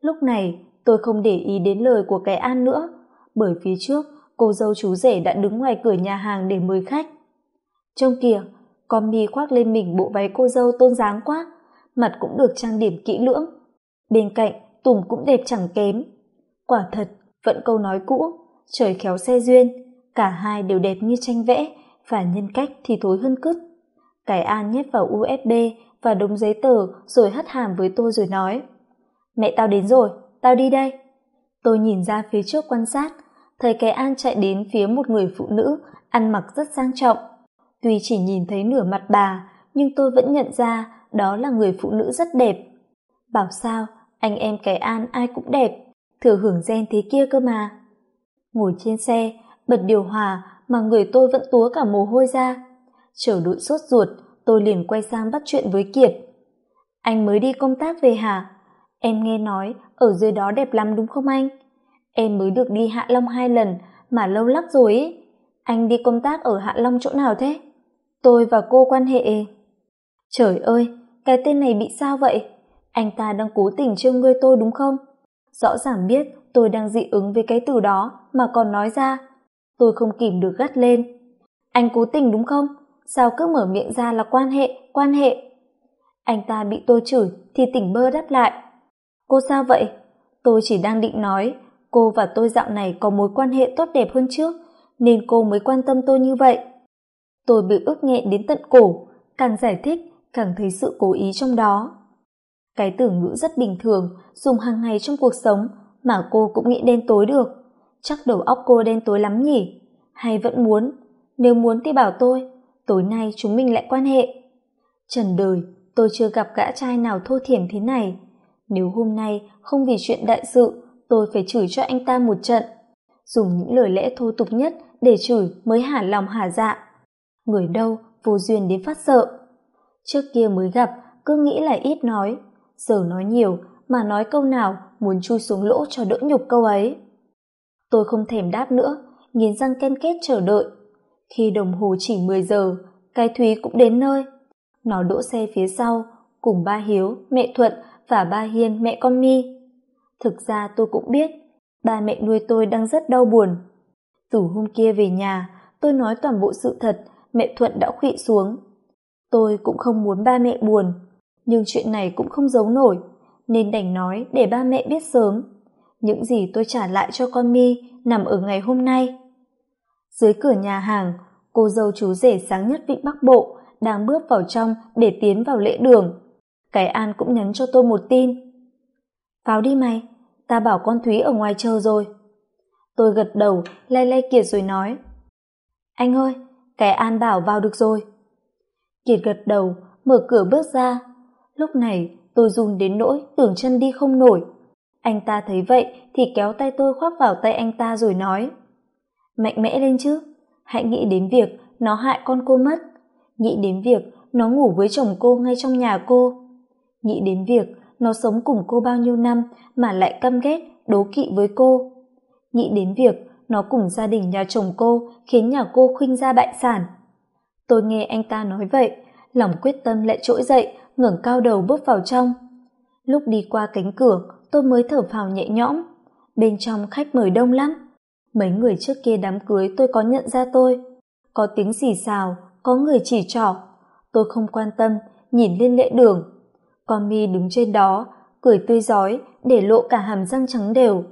Lúc này, tôi không để ý đến lời của cái an nữa. Bởi phía trước, cô dâu chú rể đã đứng ngoài cửa nhà hàng để mời khách. Trông kìa, con mi khoác lên mình bộ váy cô dâu tôn dáng quá. Mặt cũng được trang điểm kỹ lưỡng. Bên cạnh, tùng cũng đẹp chẳng kém. Quả thật, vẫn câu nói cũ, trời khéo xe duyên, cả hai đều đẹp như tranh vẽ và nhân cách thì thối hơn cứt cái an nhét vào usb và đống giấy tờ rồi hất hàm với tôi rồi nói, mẹ tao đến rồi, tao đi đây. Tôi nhìn ra phía trước quan sát, thấy cái an chạy đến phía một người phụ nữ, ăn mặc rất sang trọng. Tuy chỉ nhìn thấy nửa mặt bà, nhưng tôi vẫn nhận ra đó là người phụ nữ rất đẹp. Bảo sao, anh em cái an ai cũng đẹp, thừa hưởng gen thế kia cơ mà. Ngồi trên xe, bật điều hòa mà người tôi vẫn túa cả mồ hôi ra. Chờ đội sốt ruột, tôi liền quay sang bắt chuyện với kiệt. Anh mới đi công tác về hả? Em nghe nói, ở dưới đó đẹp lắm đúng không anh? Em mới được đi hạ long hai lần, mà lâu lắc rồi ý. Anh đi công tác ở hạ long chỗ nào thế? Tôi và cô quan hệ. Trời ơi, cái tên này bị sao vậy? Anh ta đang cố tình trêu ngươi tôi đúng không? Rõ ràng biết tôi đang dị ứng với cái từ đó mà còn nói ra tôi không kìm được gắt lên. Anh cố tình đúng không? Sao cứ mở miệng ra là quan hệ quan hệ? Anh ta bị tôi chửi thì tỉnh bơ đáp lại. Cô sao vậy? Tôi chỉ đang định nói, cô và tôi dạo này có mối quan hệ tốt đẹp hơn trước, nên cô mới quan tâm tôi như vậy. Tôi bị ức nghẹn đến tận cổ, càng giải thích, càng thấy sự cố ý trong đó. Cái từ ngữ rất bình thường, dùng hàng ngày trong cuộc sống mà cô cũng nghĩ đen tối được chắc đầu óc cô đen tối lắm nhỉ? Hay vẫn muốn? Nếu muốn thì bảo tôi, tối nay chúng mình lại quan hệ. Trần đời, tôi chưa gặp gã trai nào thô thiển thế này. Nếu hôm nay không vì chuyện đại sự, tôi phải chửi cho anh ta một trận. Dùng những lời lẽ thô tục nhất để chửi mới hả lòng hả dạ. Người đâu vô duyên đến phát sợ. Trước kia mới gặp, cứ nghĩ là ít nói. Giờ nói nhiều, mà nói câu nào muốn chui xuống lỗ cho đỡ nhục câu ấy tôi không thèm đáp nữa nghiến răng ken kết chờ đợi. Khi đồng hồ chỉ mười giờ, cái thúy cũng đến nơi. Nó đỗ xe phía sau, cùng ba hiếu, mẹ thuận và ba hiên, mẹ con mi. Thực ra tôi cũng biết, ba mẹ nuôi tôi đang rất đau buồn. Từ hôm kia về nhà, tôi nói toàn bộ sự thật, mẹ thuận đã khuỵ xuống. Tôi cũng không muốn ba mẹ buồn, nhưng chuyện này cũng không giấu nổi, nên đành nói để ba mẹ biết sớm những gì tôi trả lại cho con mi nằm ở ngày hôm nay. Dưới cửa nhà hàng, cô dâu chú rể sáng nhất vịnh bắc bộ đang bước vào trong để tiến vào lễ đường. Cái an cũng nhắn cho tôi một tin. Vào đi mày, ta bảo con thúy ở ngoài chờ rồi. Tôi gật đầu, lay lay kiệt rồi nói. Anh ơi, cái an bảo vào được rồi. Kiệt gật đầu, mở cửa bước ra. Lúc này, tôi run đến nỗi tưởng chân đi không nổi anh ta thấy vậy thì kéo tay tôi khoác vào tay anh ta rồi nói. Mạnh mẽ lên chứ, hãy nghĩ đến việc nó hại con cô mất. Nghĩ đến việc nó ngủ với chồng cô ngay trong nhà cô. Nghĩ đến việc nó sống cùng cô bao nhiêu năm mà lại căm ghét, đố kỵ với cô. Nghĩ đến việc nó cùng gia đình nhà chồng cô khiến nhà cô khuynh ra bại sản. Tôi nghe anh ta nói vậy, lòng quyết tâm lại trỗi dậy, ngẩng cao đầu bước vào trong. Lúc đi qua cánh cửa tôi mới thở phào nhẹ nhõm. Bên trong khách mời đông lắm. Mấy người trước kia đám cưới tôi có nhận ra tôi. Có tiếng xì xào, có người chỉ trỏ. Tôi không quan tâm, nhìn lên lễ đường. Con mi đứng trên đó, cười tươi rói để lộ cả hàm răng trắng đều.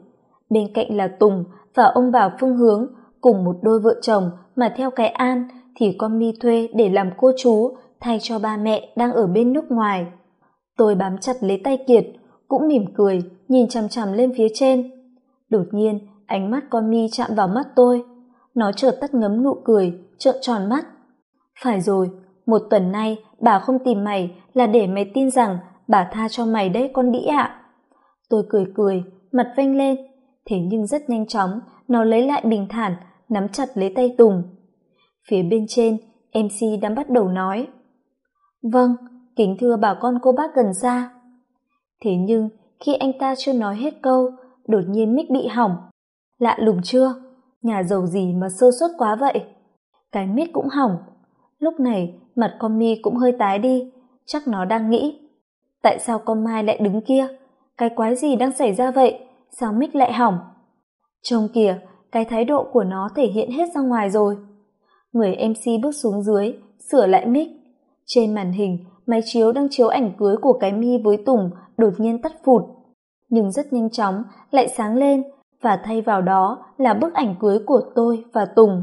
Bên cạnh là tùng và ông bà phương hướng, cùng một đôi vợ chồng mà theo cái an thì con mi thuê để làm cô chú, thay cho ba mẹ đang ở bên nước ngoài. Tôi bám chặt lấy tay kiệt, cũng mỉm cười nhìn chằm chằm lên phía trên. Đột nhiên, ánh mắt con mi chạm vào mắt tôi. Nó chợt tắt ngấm nụ cười, trợn tròn mắt. Phải rồi, một tuần nay bà không tìm mày là để mày tin rằng bà tha cho mày đấy con đĩ ạ. Tôi cười cười, mặt vênh lên. Thế nhưng rất nhanh chóng, nó lấy lại bình thản, nắm chặt lấy tay tùng. Phía bên trên mc đã bắt đầu nói. Vâng kính thưa bà con cô bác gần xa. Thế nhưng khi anh ta chưa nói hết câu, đột nhiên mic bị hỏng. Lạ lùng chưa? Nhà giàu gì mà sơ suất quá vậy? Cái mic cũng hỏng. Lúc này, mặt con mi cũng hơi tái đi, chắc nó đang nghĩ, tại sao con mai lại đứng kia? Cái quái gì đang xảy ra vậy? Sao mic lại hỏng? Trông kìa, cái thái độ của nó thể hiện hết ra ngoài rồi. Người mc bước xuống dưới, sửa lại mic. Trên màn hình máy chiếu đang chiếu ảnh cưới của cái mi với tùng đột nhiên tắt phụt. Nhưng rất nhanh chóng, lại sáng lên, và thay vào đó là bức ảnh cưới của tôi và tùng.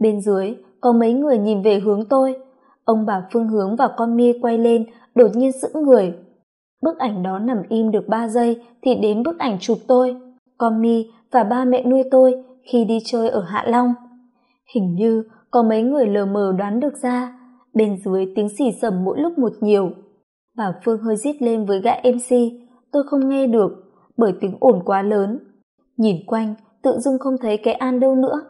Bên dưới, có mấy người nhìn về hướng tôi. Ông bà phương hướng và con mi quay lên, đột nhiên sững người. Bức ảnh đó nằm im được ba giây thì đến bức ảnh chụp tôi, con mi và ba mẹ nuôi tôi khi đi chơi ở hạ long. Hình như có mấy người lờ mờ đoán được ra bên dưới tiếng xì xầm mỗi lúc một nhiều. Bà phương hơi rít lên với gã mc tôi không nghe được, bởi tiếng ồn quá lớn. Nhìn quanh, tự dưng không thấy cái an đâu nữa.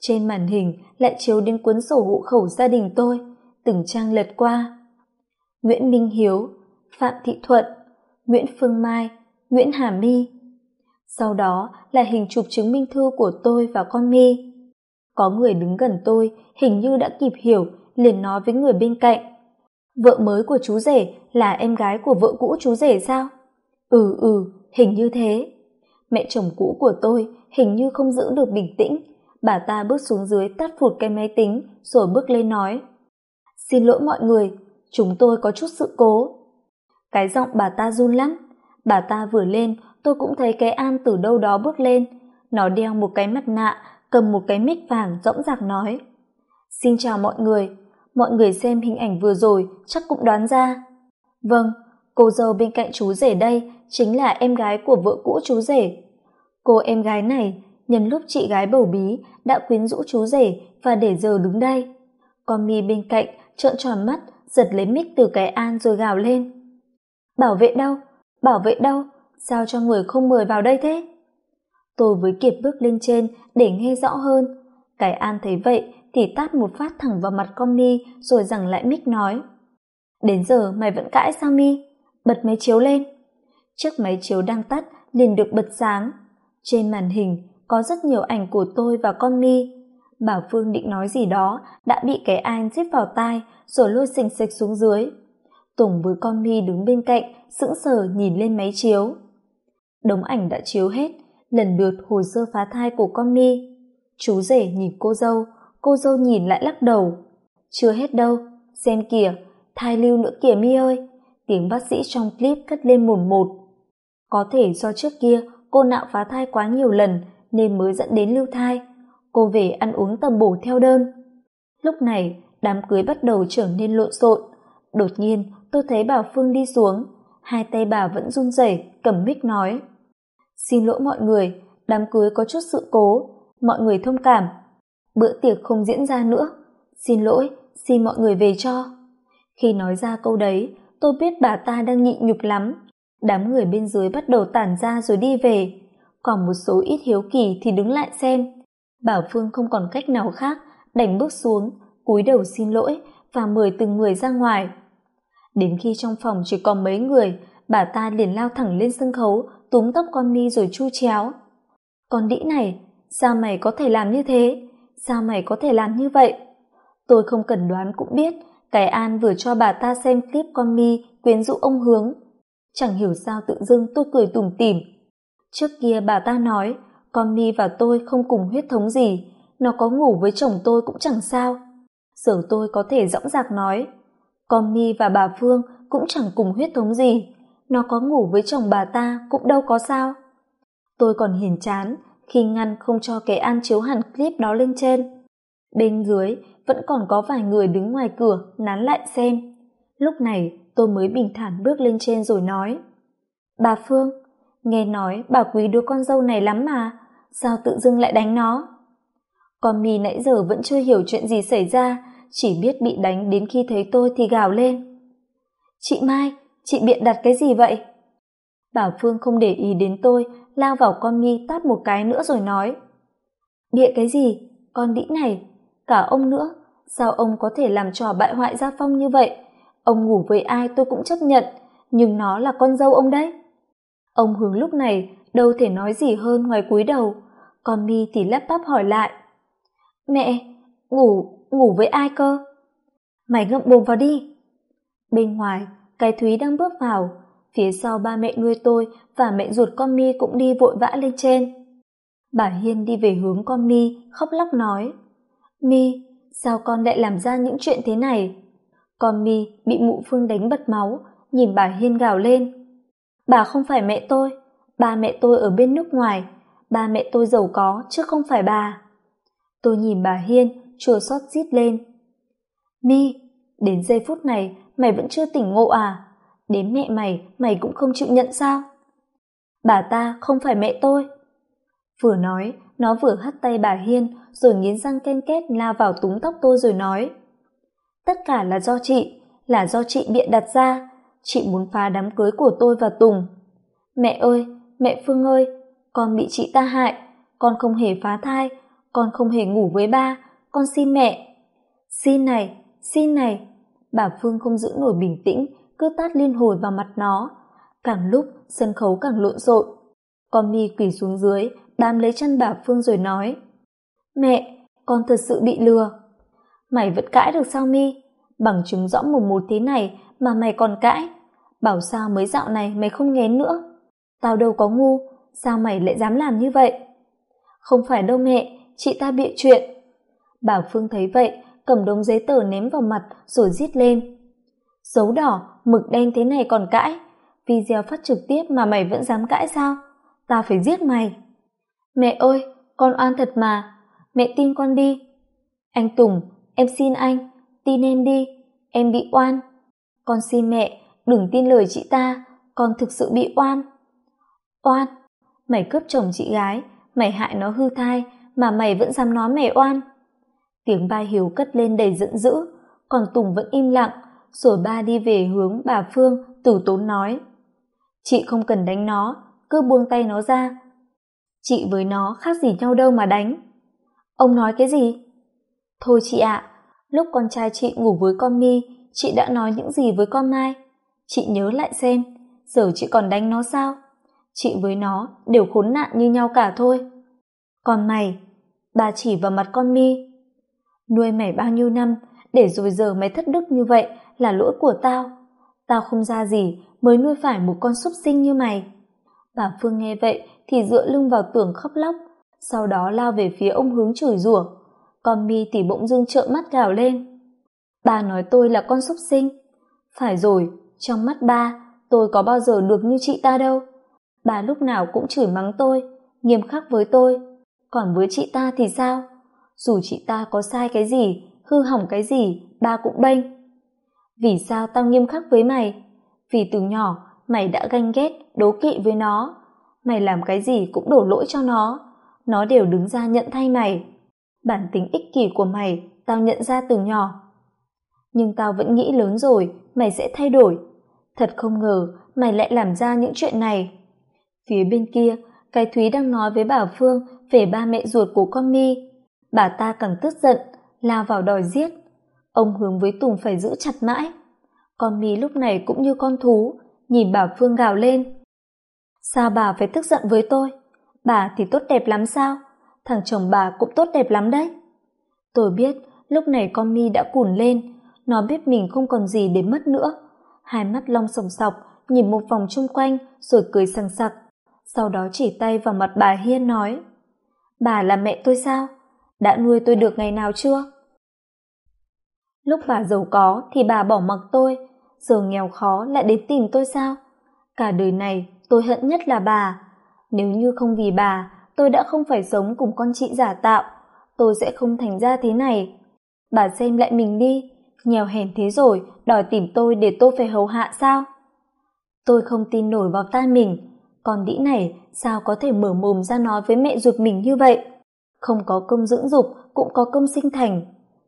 Trên màn hình lại chiếu đến cuốn sổ hộ khẩu gia đình tôi, từng trang lật qua. Nguyễn minh hiếu, phạm thị thuận, nguyễn phương mai, nguyễn hà my. Sau đó là hình chụp chứng minh thư của tôi và con my. Có người đứng gần tôi, hình như đã kịp hiểu liền nói với người bên cạnh. Vợ mới của chú rể là em gái của vợ cũ chú rể sao? Ừ ừ hình như thế. Mẹ chồng cũ của tôi hình như không giữ được bình tĩnh. Bà ta bước xuống dưới tắt phụt cái máy tính, rồi bước lên nói. Xin lỗi mọi người, chúng tôi có chút sự cố. Cái giọng bà ta run lắm. Bà ta vừa lên, tôi cũng thấy cái an từ đâu đó bước lên. Nó đeo một cái mặt nạ, cầm một cái mic vàng rõng rạc nói. Xin chào mọi người mọi người xem hình ảnh vừa rồi chắc cũng đoán ra. Vâng cô dâu bên cạnh chú rể đây chính là em gái của vợ cũ chú rể. Cô em gái này, nhân lúc chị gái bầu bí, đã quyến rũ chú rể và để giờ đứng đây. Con mi bên cạnh trợn tròn mắt, giật lấy mít từ cái an rồi gào lên. Bảo vệ đâu bảo vệ đâu sao cho người không mời vào đây thế? Tôi với kiệt bước lên trên để nghe rõ hơn. Cái an thấy vậy thì tát một phát thẳng vào mặt con mi, rồi rằng lại mic nói. Đến giờ mày vẫn cãi sao mi? Bật máy chiếu lên. Chiếc máy chiếu đang tắt, liền được bật sáng. Trên màn hình, có rất nhiều ảnh của tôi và con mi. Bảo phương định nói gì đó, đã bị cái an giết vào tai, rồi lôi xình xịch xuống dưới. Tùng với con mi đứng bên cạnh, sững sờ nhìn lên máy chiếu. Đống ảnh đã chiếu hết, lần lượt hồ sơ phá thai của con mi. Chú rể nhìn cô dâu cô dâu nhìn lại lắc đầu. Chưa hết đâu xem kìa, thai lưu nữa kìa mi ơi. Tiếng bác sĩ trong clip cất lên mồn một. Có thể do trước kia, cô nạo phá thai quá nhiều lần nên mới dẫn đến lưu thai. Cô về ăn uống tầm bổ theo đơn. Lúc này, đám cưới bắt đầu trở nên lộn xộn. Đột nhiên, tôi thấy bà phương đi xuống. Hai tay bà vẫn run rẩy, cầm mic nói. Xin lỗi mọi người, đám cưới có chút sự cố. Mọi người thông cảm bữa tiệc không diễn ra nữa. Xin lỗi, xin mọi người về cho. Khi nói ra câu đấy, tôi biết bà ta đang nhịn nhục lắm. Đám người bên dưới bắt đầu tản ra rồi đi về. Còn một số ít hiếu kỳ thì đứng lại xem. Bảo phương không còn cách nào khác, đành bước xuống, cúi đầu xin lỗi và mời từng người ra ngoài. Đến khi trong phòng chỉ còn mấy người, bà ta liền lao thẳng lên sân khấu, túm tóc con mi rồi chu chéo. Con đĩ này, sao mày có thể làm như thế? Sao mày có thể làm như vậy? Tôi không cần đoán cũng biết, cái an vừa cho bà ta xem clip con mi quyến rũ ông hướng. Chẳng hiểu sao tự dưng tôi cười tủm tỉm. Trước kia bà ta nói, con mi và tôi không cùng huyết thống gì, nó có ngủ với chồng tôi cũng chẳng sao. Giờ tôi có thể dõng dạc nói, con mi và bà phương cũng chẳng cùng huyết thống gì, nó có ngủ với chồng bà ta cũng đâu có sao. Tôi còn hiền chán khi ngăn không cho cái an chiếu hẳn clip đó lên trên. Bên dưới, vẫn còn có vài người đứng ngoài cửa, nán lại xem. Lúc này, tôi mới bình thản bước lên trên rồi nói, bà phương, nghe nói bà quý đứa con dâu này lắm mà, sao tự dưng lại đánh nó? Con mi nãy giờ vẫn chưa hiểu chuyện gì xảy ra, chỉ biết bị đánh đến khi thấy tôi thì gào lên, chị mai, chị biện đặt cái gì vậy? Bảo phương không để ý đến tôi, lao vào con mi tát một cái nữa rồi nói. Bịa cái gì, con đĩ này, cả ông nữa, sao ông có thể làm trò bại hoại gia phong như vậy? Ông ngủ với ai tôi cũng chấp nhận, nhưng nó là con dâu ông đấy. Ông hướng lúc này đâu thể nói gì hơn ngoài cúi đầu. Con mi thì lắp bắp hỏi lại. Mẹ, ngủ ngủ với ai cơ? Mày ngậm bồm vào đi. Bên ngoài, cái thúy đang bước vào phía sau ba mẹ nuôi tôi và mẹ ruột con mi cũng đi vội vã lên trên. Bà hiên đi về hướng con mi, khóc lóc nói, mi, sao con lại làm ra những chuyện thế này? Con mi bị mụ phương đánh bật máu, nhìn bà hiên gào lên, bà không phải mẹ tôi, ba mẹ tôi ở bên nước ngoài, ba mẹ tôi giàu có chứ không phải bà. Tôi nhìn bà hiên, chua xót rít lên, mi, đến giây phút này mày vẫn chưa tỉnh ngộ à? Đến mẹ mày mày cũng không chịu nhận sao? Bà ta không phải mẹ tôi. Vừa nói, nó vừa hất tay bà hiên, rồi nghiến răng ken két lao vào túng tóc tôi rồi nói, tất cả là do chị, là do chị biện đặt ra. Chị muốn phá đám cưới của tôi và tùng. Mẹ ơi, mẹ phương ơi, con bị chị ta hại. Con không hề phá thai. Con không hề ngủ với ba. Con xin mẹ. Xin này xin này. Bà phương không giữ nổi bình tĩnh cứ tát liên hồi vào mặt nó. Càng lúc, sân khấu càng lộn xộn. Con mi quỳ xuống dưới bám lấy chân bà phương rồi nói, mẹ, con thật sự bị lừa. Mày vẫn cãi được sao mi? Bằng chứng rõ mồm một thế này mà mày còn cãi. Bảo sao mới dạo này mày không nghén nữa? Tao đâu có ngu, sao mày lại dám làm như vậy? Không phải đâu mẹ, chị ta bịa chuyện. Bảo phương thấy vậy, cầm đống giấy tờ ném vào mặt rồi rít lên dấu đỏ, mực đen thế này còn cãi. Video phát trực tiếp mà mày vẫn dám cãi sao? Ta phải giết mày. Mẹ ơi, con oan thật mà. Mẹ tin con đi. Anh tùng, em xin anh. Tin em đi. Em bị oan. Con xin mẹ, đừng tin lời chị ta. Con thực sự bị oan. Oan. Mày cướp chồng chị gái. Mày hại nó hư thai mà mày vẫn dám nói mày oan. Tiếng ba hiếu cất lên đầy giận dữ. Còn tùng vẫn im lặng rồi ba đi về hướng bà phương, tử tốn nói. Chị không cần đánh nó, cứ buông tay nó ra. Chị với nó khác gì nhau đâu mà đánh. Ông nói cái gì? Thôi chị ạ, lúc con trai chị ngủ với con mi, chị đã nói những gì với con mai? Chị nhớ lại xem, giờ chị còn đánh nó sao? Chị với nó đều khốn nạn như nhau cả thôi. Còn mày, bà chỉ vào mặt con mi. Nuôi mày bao nhiêu năm, để rồi giờ mày thất đức như vậy là lỗi của tao. Tao không ra gì mới nuôi phải một con súc sinh như mày. Bà phương nghe vậy thì dựa lưng vào tường khóc lóc, sau đó lao về phía ông hướng chửi rủa. Con mi thì bỗng dưng trợn mắt gào lên. Bà nói tôi là con súc sinh. Phải rồi, trong mắt ba, tôi có bao giờ được như chị ta đâu. Bà lúc nào cũng chửi mắng tôi, nghiêm khắc với tôi. Còn với chị ta thì sao? Dù chị ta có sai cái gì, hư hỏng cái gì, ba cũng bênh vì sao tao nghiêm khắc với mày? Vì từ nhỏ, mày đã ganh ghét, đố kỵ với nó. Mày làm cái gì cũng đổ lỗi cho nó. Nó đều đứng ra nhận thay mày. Bản tính ích kỷ của mày, tao nhận ra từ nhỏ. Nhưng tao vẫn nghĩ lớn rồi, mày sẽ thay đổi. Thật không ngờ, mày lại làm ra những chuyện này. Phía bên kia, cái thúy đang nói với bảo phương về ba mẹ ruột của con mi bà ta càng tức giận, lao vào đòi giết ông hướng với tùng phải giữ chặt mãi. Con mi lúc này cũng như con thú, nhìn bà phương gào lên. Sao bà phải tức giận với tôi? Bà thì tốt đẹp lắm sao? Thằng chồng bà cũng tốt đẹp lắm đấy. Tôi biết, lúc này con mi đã cùn lên. Nó biết mình không còn gì để mất nữa. Hai mắt long sòng sọc, nhìn một vòng chung quanh, rồi cười sằng sặc. Sau đó chỉ tay vào mặt bà hiên nói, bà là mẹ tôi sao? Đã nuôi tôi được ngày nào chưa? Lúc bà giàu có thì bà bỏ mặc tôi, giờ nghèo khó lại đến tìm tôi sao? Cả đời này tôi hận nhất là bà. Nếu như không vì bà, tôi đã không phải sống cùng con chị giả tạo, tôi sẽ không thành ra thế này. Bà xem lại mình đi, nghèo hèn thế rồi, đòi tìm tôi để tôi phải hầu hạ sao? Tôi không tin nổi vào tai mình, con đĩ này sao có thể mở mồm ra nói với mẹ ruột mình như vậy? Không có công dưỡng dục cũng có công sinh thành.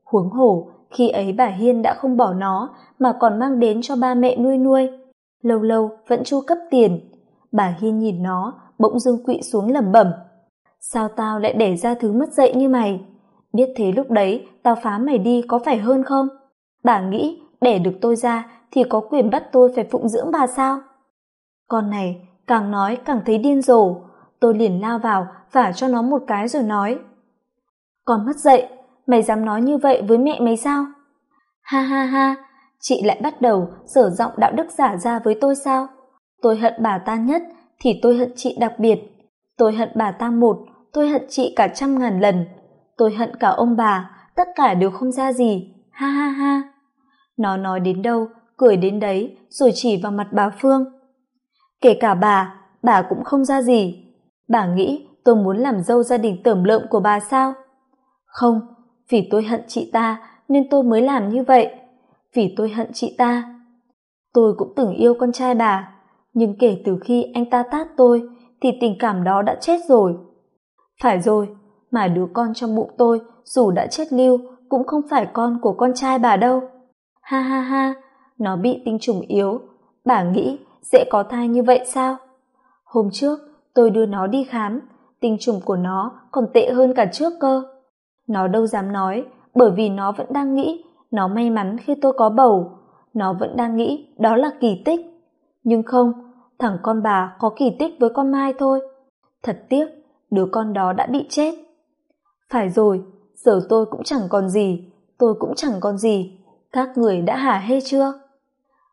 Huống hồ khi ấy bà hiên đã không bỏ nó, mà còn mang đến cho ba mẹ nuôi nuôi. Lâu lâu vẫn chu cấp tiền. Bà hiên nhìn nó, bỗng dưng quỵ xuống lẩm bẩm. Sao tao lại để ra thứ mất dạy như mày? Biết thế lúc đấy tao phá mày đi có phải hơn không? Bà nghĩ để được tôi ra thì có quyền bắt tôi phải phụng dưỡng bà sao? Con này, càng nói càng thấy điên rồ. Tôi liền lao vào, vả cho nó một cái rồi nói. Con mất dậy mày dám nói như vậy với mẹ mày sao? Ha ha ha. Chị lại bắt đầu sở giọng đạo đức giả ra với tôi sao? Tôi hận bà ta nhất thì tôi hận chị đặc biệt. Tôi hận bà ta một, tôi hận chị cả trăm ngàn lần. Tôi hận cả ông bà, tất cả đều không ra gì. Ha ha ha. Nó nói đến đâu, cười đến đấy, rồi chỉ vào mặt bà phương. Kể cả bà bà cũng không ra gì. Bà nghĩ tôi muốn làm dâu gia đình tởm lợm của bà sao? Không vì tôi hận chị ta, nên tôi mới làm như vậy. Vì tôi hận chị ta. Tôi cũng từng yêu con trai bà, nhưng kể từ khi anh ta tát tôi, thì tình cảm đó đã chết rồi. Phải rồi, mà đứa con trong bụng tôi dù đã chết lưu, cũng không phải con của con trai bà đâu. Ha ha ha, nó bị tinh trùng yếu. Bà nghĩ dễ có thai như vậy sao? Hôm trước, tôi đưa nó đi khám, tinh trùng của nó còn tệ hơn cả trước cơ nó đâu dám nói, bởi vì nó vẫn đang nghĩ, nó may mắn khi tôi có bầu. Nó vẫn đang nghĩ đó là kỳ tích. Nhưng không, thằng con bà có kỳ tích với con mai thôi. Thật tiếc, đứa con đó đã bị chết. Phải rồi, giờ tôi cũng chẳng còn gì, tôi cũng chẳng còn gì. Các người đã hả hê chưa?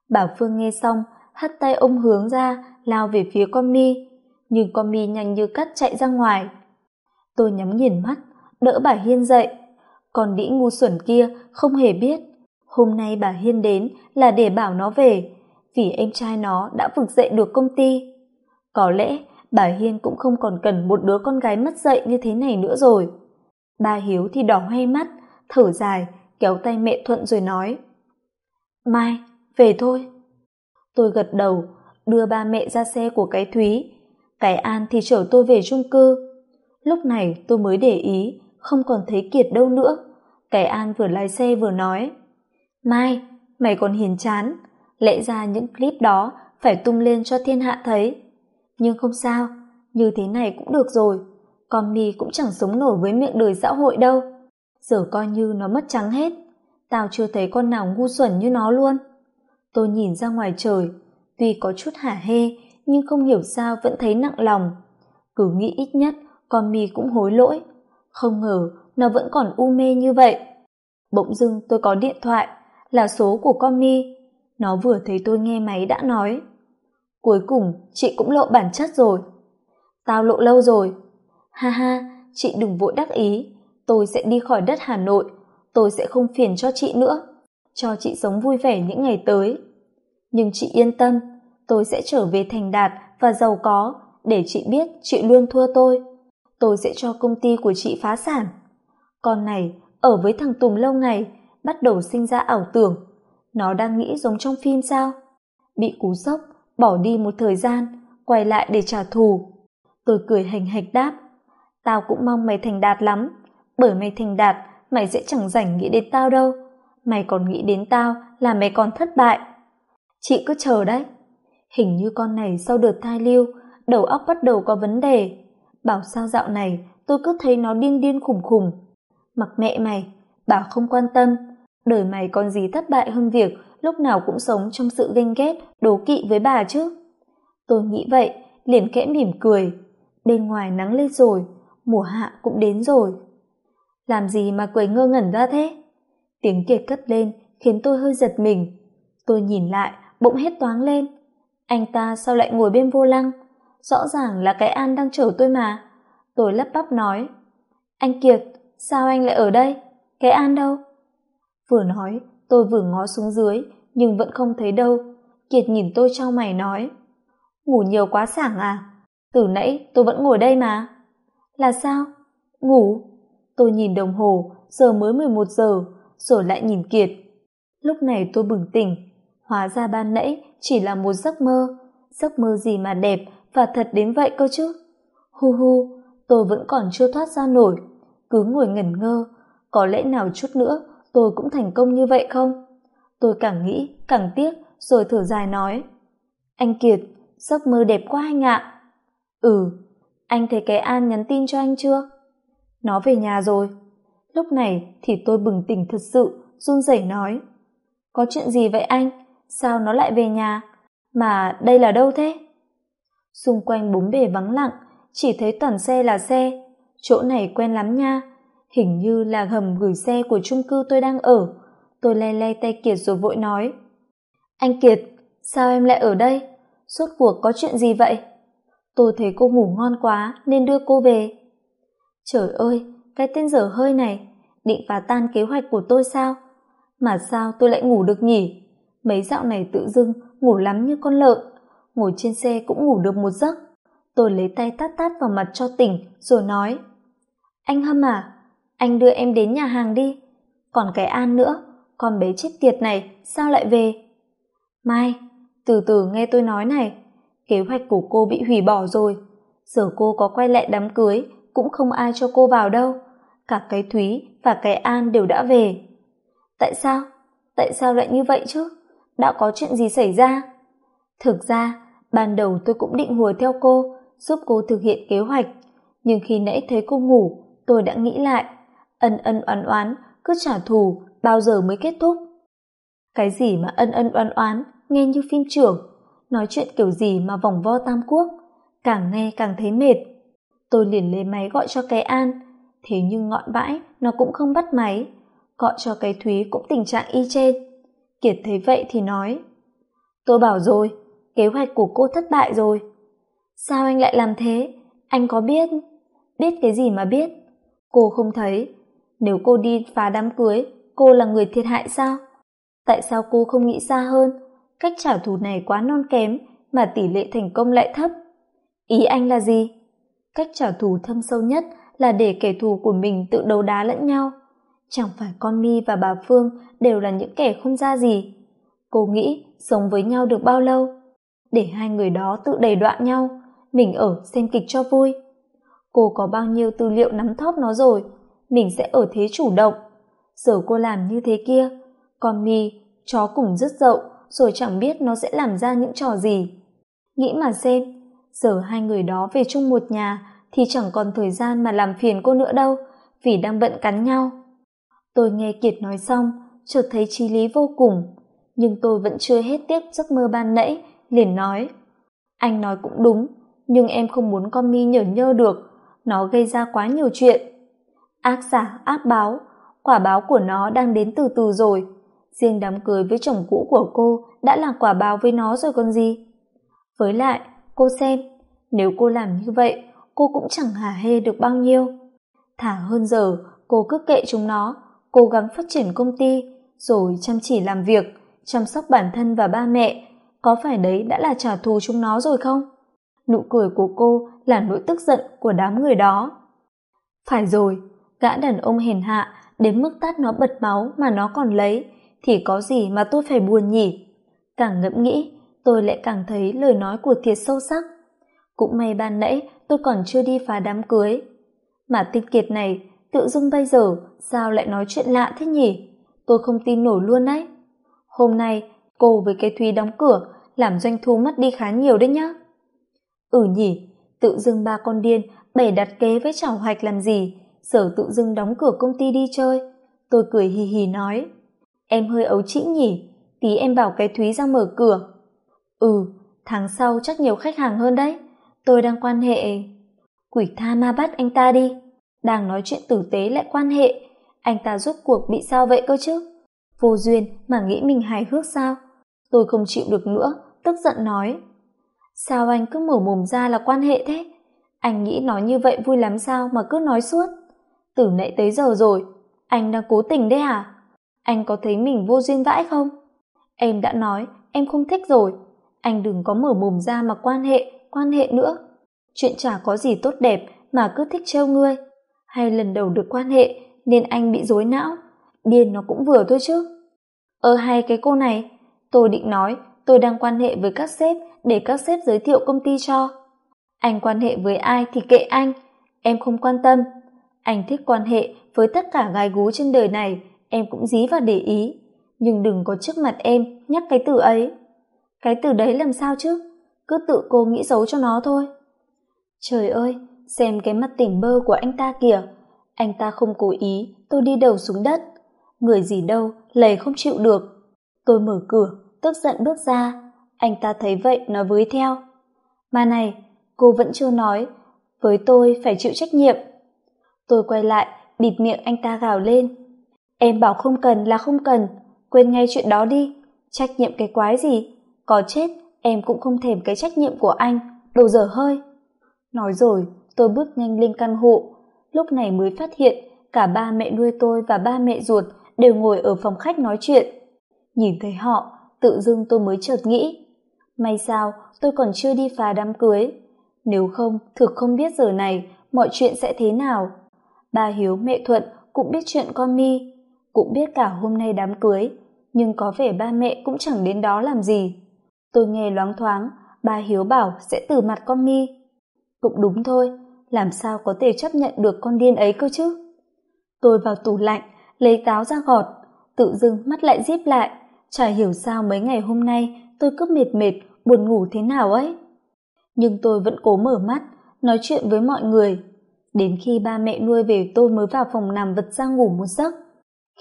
Bảo phương nghe xong hất tay ôm hướng ra, lao về phía con mi. Nhưng con mi nhanh như cắt chạy ra ngoài. Tôi nhắm nhìn mắt đỡ bà hiên dậy. Còn đĩ ngu xuẩn kia không hề biết, hôm nay bà hiên đến là để bảo nó về, vì em trai nó đã vực dậy được công ty. Có lẽ bà hiên cũng không còn cần một đứa con gái mất dậy như thế này nữa rồi. Ba hiếu thì đỏ hoe mắt, thở dài, kéo tay mẹ thuận rồi nói, mai, về thôi. Tôi gật đầu, đưa ba mẹ ra xe của cái thúy. Cái an thì chở tôi về chung cư. Lúc này tôi mới để ý không còn thấy kiệt đâu nữa. Cái an vừa lái xe vừa nói, mai, mày còn hiền chán. Lẽ ra những clip đó phải tung lên cho thiên hạ thấy. Nhưng không sao, như thế này cũng được rồi. Con mi cũng chẳng sống nổi với miệng đời xã hội đâu. Giờ coi như nó mất trắng hết. Tao chưa thấy con nào ngu xuẩn như nó luôn. Tôi nhìn ra ngoài trời, tuy có chút hả hê, nhưng không hiểu sao vẫn thấy nặng lòng. Cứ nghĩ ít nhất, con mi cũng hối lỗi không ngờ, nó vẫn còn u mê như vậy. Bỗng dưng tôi có điện thoại, là số của con mi nó vừa thấy tôi nghe máy đã nói, cuối cùng chị cũng lộ bản chất rồi. Tao lộ lâu rồi. Ha ha, chị đừng vội đắc ý. Tôi sẽ đi khỏi đất hà nội. Tôi sẽ không phiền cho chị nữa. Cho chị sống vui vẻ những ngày tới. Nhưng chị yên tâm, tôi sẽ trở về thành đạt và giàu có để chị biết chị luôn thua tôi tôi sẽ cho công ty của chị phá sản. Con này, ở với thằng tùng lâu ngày, bắt đầu sinh ra ảo tưởng. Nó đang nghĩ giống trong phim sao? Bị cú sốc, bỏ đi một thời gian, quay lại để trả thù. Tôi cười hành hạch đáp, tao cũng mong mày thành đạt lắm, bởi mày thành đạt, mày sẽ chẳng rảnh nghĩ đến tao đâu. Mày còn nghĩ đến tao là mày còn thất bại. Chị cứ chờ đấy. Hình như con này sau đợt thai lưu, đầu óc bắt đầu có vấn đề bảo sao dạo này tôi cứ thấy nó điên điên khủng khủng. Mặc mẹ mày, bảo không quan tâm. Đời mày còn gì thất bại hơn việc lúc nào cũng sống trong sự ganh ghét, đố kỵ với bà chứ? Tôi nghĩ vậy, liền kẽ mỉm cười. Bên ngoài nắng lên rồi, mùa hạ cũng đến rồi. Làm gì mà quầy ngơ ngẩn ra thế? Tiếng kiệt cất lên khiến tôi hơi giật mình. Tôi nhìn lại, bỗng hết toáng lên. Anh ta sao lại ngồi bên vô lăng? Rõ ràng là cái an đang chở tôi mà. Tôi lắp bắp nói. Anh kiệt, sao anh lại ở đây? Cái an đâu? Vừa nói, tôi vừa ngó xuống dưới, nhưng vẫn không thấy đâu. Kiệt nhìn tôi trao mày nói. Ngủ nhiều quá sảng à? Từ nãy tôi vẫn ngồi đây mà. Là sao? Ngủ. Tôi nhìn đồng hồ, giờ mới mười một giờ, rồi lại nhìn kiệt. Lúc này tôi bừng tỉnh. Hóa ra ban nãy chỉ là một giấc mơ. Giấc mơ gì mà đẹp và thật đến vậy cơ chứ? Hu hu, tôi vẫn còn chưa thoát ra nổi. Cứ ngồi ngẩn ngơ, có lẽ nào chút nữa tôi cũng thành công như vậy không? Tôi càng nghĩ, càng tiếc, rồi thở dài nói. Anh kiệt, giấc mơ đẹp quá anh ạ. Ừ anh thấy cái an nhắn tin cho anh chưa? Nó về nhà rồi. Lúc này thì tôi bừng tỉnh thật sự, run rẩy nói. Có chuyện gì vậy anh? Sao nó lại về nhà? Mà đây là đâu thế? Xung quanh bốn bề vắng lặng, chỉ thấy toàn xe là xe. Chỗ này quen lắm nha, hình như là hầm gửi xe của chung cư tôi đang ở. Tôi lay lay tay kiệt rồi vội nói. Anh kiệt, sao em lại ở đây? Suốt cuộc có chuyện gì vậy? Tôi thấy cô ngủ ngon quá nên đưa cô về. Trời ơi, cái tên dở hơi này, định phá tan kế hoạch của tôi sao? Mà sao tôi lại ngủ được nhỉ? Mấy dạo này tự dưng ngủ lắm như con lợn ngồi trên xe cũng ngủ được một giấc. Tôi lấy tay tát tát vào mặt cho tỉnh, rồi nói, anh hâm à anh đưa em đến nhà hàng đi. Còn cái an nữa, con bé chết tiệt này, sao lại về? Mai, từ từ nghe tôi nói này, kế hoạch của cô bị hủy bỏ rồi. Giờ cô có quay lại đám cưới, cũng không ai cho cô vào đâu. Cả cái thúy và cái an đều đã về. Tại sao? Tại sao lại như vậy chứ? Đã có chuyện gì xảy ra? Thực ra ban đầu tôi cũng định hùa theo cô, giúp cô thực hiện kế hoạch. Nhưng khi nãy thấy cô ngủ, tôi đã nghĩ lại, ân ân oán oán, cứ trả thù, bao giờ mới kết thúc? Cái gì mà ân ân oán oán, nghe như phim trưởng, nói chuyện kiểu gì mà vòng vo tam quốc, càng nghe càng thấy mệt. Tôi liền lấy máy gọi cho cái an, thế nhưng ngọn bãi nó cũng không bắt máy, gọi cho cái thúy cũng tình trạng y trên kiệt thấy vậy thì nói, tôi bảo rồi kế hoạch của cô thất bại rồi. Sao anh lại làm thế? Anh có biết? Biết cái gì mà biết? Cô không thấy. Nếu cô đi phá đám cưới, cô là người thiệt hại sao? Tại sao cô không nghĩ xa hơn? Cách trả thù này quá non kém mà tỷ lệ thành công lại thấp. Ý anh là gì? Cách trả thù thâm sâu nhất là để kẻ thù của mình tự đấu đá lẫn nhau. Chẳng phải con mi và bà phương đều là những kẻ không ra gì. Cô nghĩ sống với nhau được bao lâu? Để hai người đó tự đầy đọa nhau, mình ở xem kịch cho vui. Cô có bao nhiêu tư liệu nắm thóp nó rồi, mình sẽ ở thế chủ động. Giờ cô làm như thế kia, con mi, chó cùng rất dậu, rồi chẳng biết nó sẽ làm ra những trò gì. Nghĩ mà xem, giờ hai người đó về chung một nhà thì chẳng còn thời gian mà làm phiền cô nữa đâu, vì đang bận cắn nhau. Tôi nghe kiệt nói xong, chợt thấy trí lý vô cùng, nhưng tôi vẫn chưa hết tiếc giấc mơ ban nãy liền nói, anh nói cũng đúng, nhưng em không muốn con mi nhởn nhơ được, nó gây ra quá nhiều chuyện. Ác giả, ác báo, quả báo của nó đang đến từ từ rồi. Riêng đám cưới với chồng cũ của cô đã là quả báo với nó rồi còn gì. Với lại, cô xem, nếu cô làm như vậy, cô cũng chẳng hả hê được bao nhiêu. Thả hơn giờ, cô cứ kệ chúng nó, cố gắng phát triển công ty, rồi chăm chỉ làm việc, chăm sóc bản thân và ba mẹ có phải đấy đã là trả thù chúng nó rồi không? Nụ cười của cô là nỗi tức giận của đám người đó. Phải rồi, gã đàn ông hèn hạ, đến mức tát nó bật máu mà nó còn lấy, thì có gì mà tôi phải buồn nhỉ? Càng ngẫm nghĩ, tôi lại càng thấy lời nói của thiệt sâu sắc. Cũng may ban nãy tôi còn chưa đi phá đám cưới. Mà tinh kiệt này, tự dưng bây giờ, sao lại nói chuyện lạ thế nhỉ? Tôi không tin nổi luôn đấy. Hôm nay cô với cái Thúy đóng cửa làm doanh thu mất đi khá nhiều đấy nhá. Ừ nhỉ, tự dưng ba con điên bể đặt kế với chảo hoạch làm gì, sở tự dưng đóng cửa công ty đi chơi. Tôi cười hì hì nói, em hơi ấu trĩ nhỉ, tí em bảo cái Thúy ra mở cửa. Ừ, tháng sau chắc nhiều khách hàng hơn đấy, tôi đang quan hệ... Quỷ tha ma bắt anh ta đi, đang nói chuyện tử tế lại quan hệ, anh ta rốt cuộc bị sao vậy cơ chứ? Vô duyên mà nghĩ mình hài hước sao? Tôi không chịu được nữa, tức giận nói. Sao anh cứ mở mồm ra là quan hệ thế? Anh nghĩ nói như vậy vui lắm sao mà cứ nói suốt? Từ nãy tới giờ rồi, anh đang cố tình đấy à? Anh có thấy mình vô duyên vãi không? Em đã nói, em không thích rồi. Anh đừng có mở mồm ra mà quan hệ, quan hệ nữa. Chuyện chả có gì tốt đẹp mà cứ thích trêu ngươi. Hay lần đầu được quan hệ nên anh bị rối não. Điên nó cũng vừa thôi chứ. Ơ hay cái cô này, tôi định nói tôi đang quan hệ với các sếp để các sếp giới thiệu công ty cho. Anh quan hệ với ai thì kệ anh, em không quan tâm. Anh thích quan hệ với tất cả gái gú trên đời này, em cũng dí vào để ý. Nhưng đừng có trước mặt em nhắc cái từ ấy. Cái từ đấy làm sao chứ? Cứ tự cô nghĩ xấu cho nó thôi. Trời ơi, xem cái mặt tỉnh bơ của anh ta kìa. Anh ta không cố ý, tôi đi đầu xuống đất. Người gì đâu, lầy không chịu được. Tôi mở cửa, tức giận bước ra. Anh ta thấy vậy nói với theo. Mà này, cô vẫn chưa nói, với tôi phải chịu trách nhiệm. Tôi quay lại, bịt miệng anh ta gào lên. Em bảo không cần là không cần, quên ngay chuyện đó đi, trách nhiệm cái quái gì, có chết em cũng không thèm cái trách nhiệm của anh, đồ dở hơi. Nói rồi, tôi bước nhanh lên căn hộ, lúc này mới phát hiện cả ba mẹ nuôi tôi và ba mẹ ruột đều ngồi ở phòng khách nói chuyện. Nhìn thấy họ, tự dưng tôi mới chợt nghĩ, may sao tôi còn chưa đi phá đám cưới, nếu không thực không biết giờ này mọi chuyện sẽ thế nào. Ba Hiếu mẹ Thuận cũng biết chuyện con mi, cũng biết cả hôm nay đám cưới, nhưng có vẻ ba mẹ cũng chẳng đến đó làm gì. Tôi nghe loáng thoáng, ba Hiếu bảo sẽ từ mặt con mi. Cũng đúng thôi, làm sao có thể chấp nhận được con điên ấy cơ chứ? Tôi vào tủ lạnh, lấy táo ra gọt, tự dưng mắt lại díp lại, chả hiểu sao mấy ngày hôm nay tôi cứ mệt mệt, buồn ngủ thế nào ấy. Nhưng tôi vẫn cố mở mắt, nói chuyện với mọi người. Đến khi ba mẹ nuôi về tôi mới vào phòng nằm vật ra ngủ một giấc.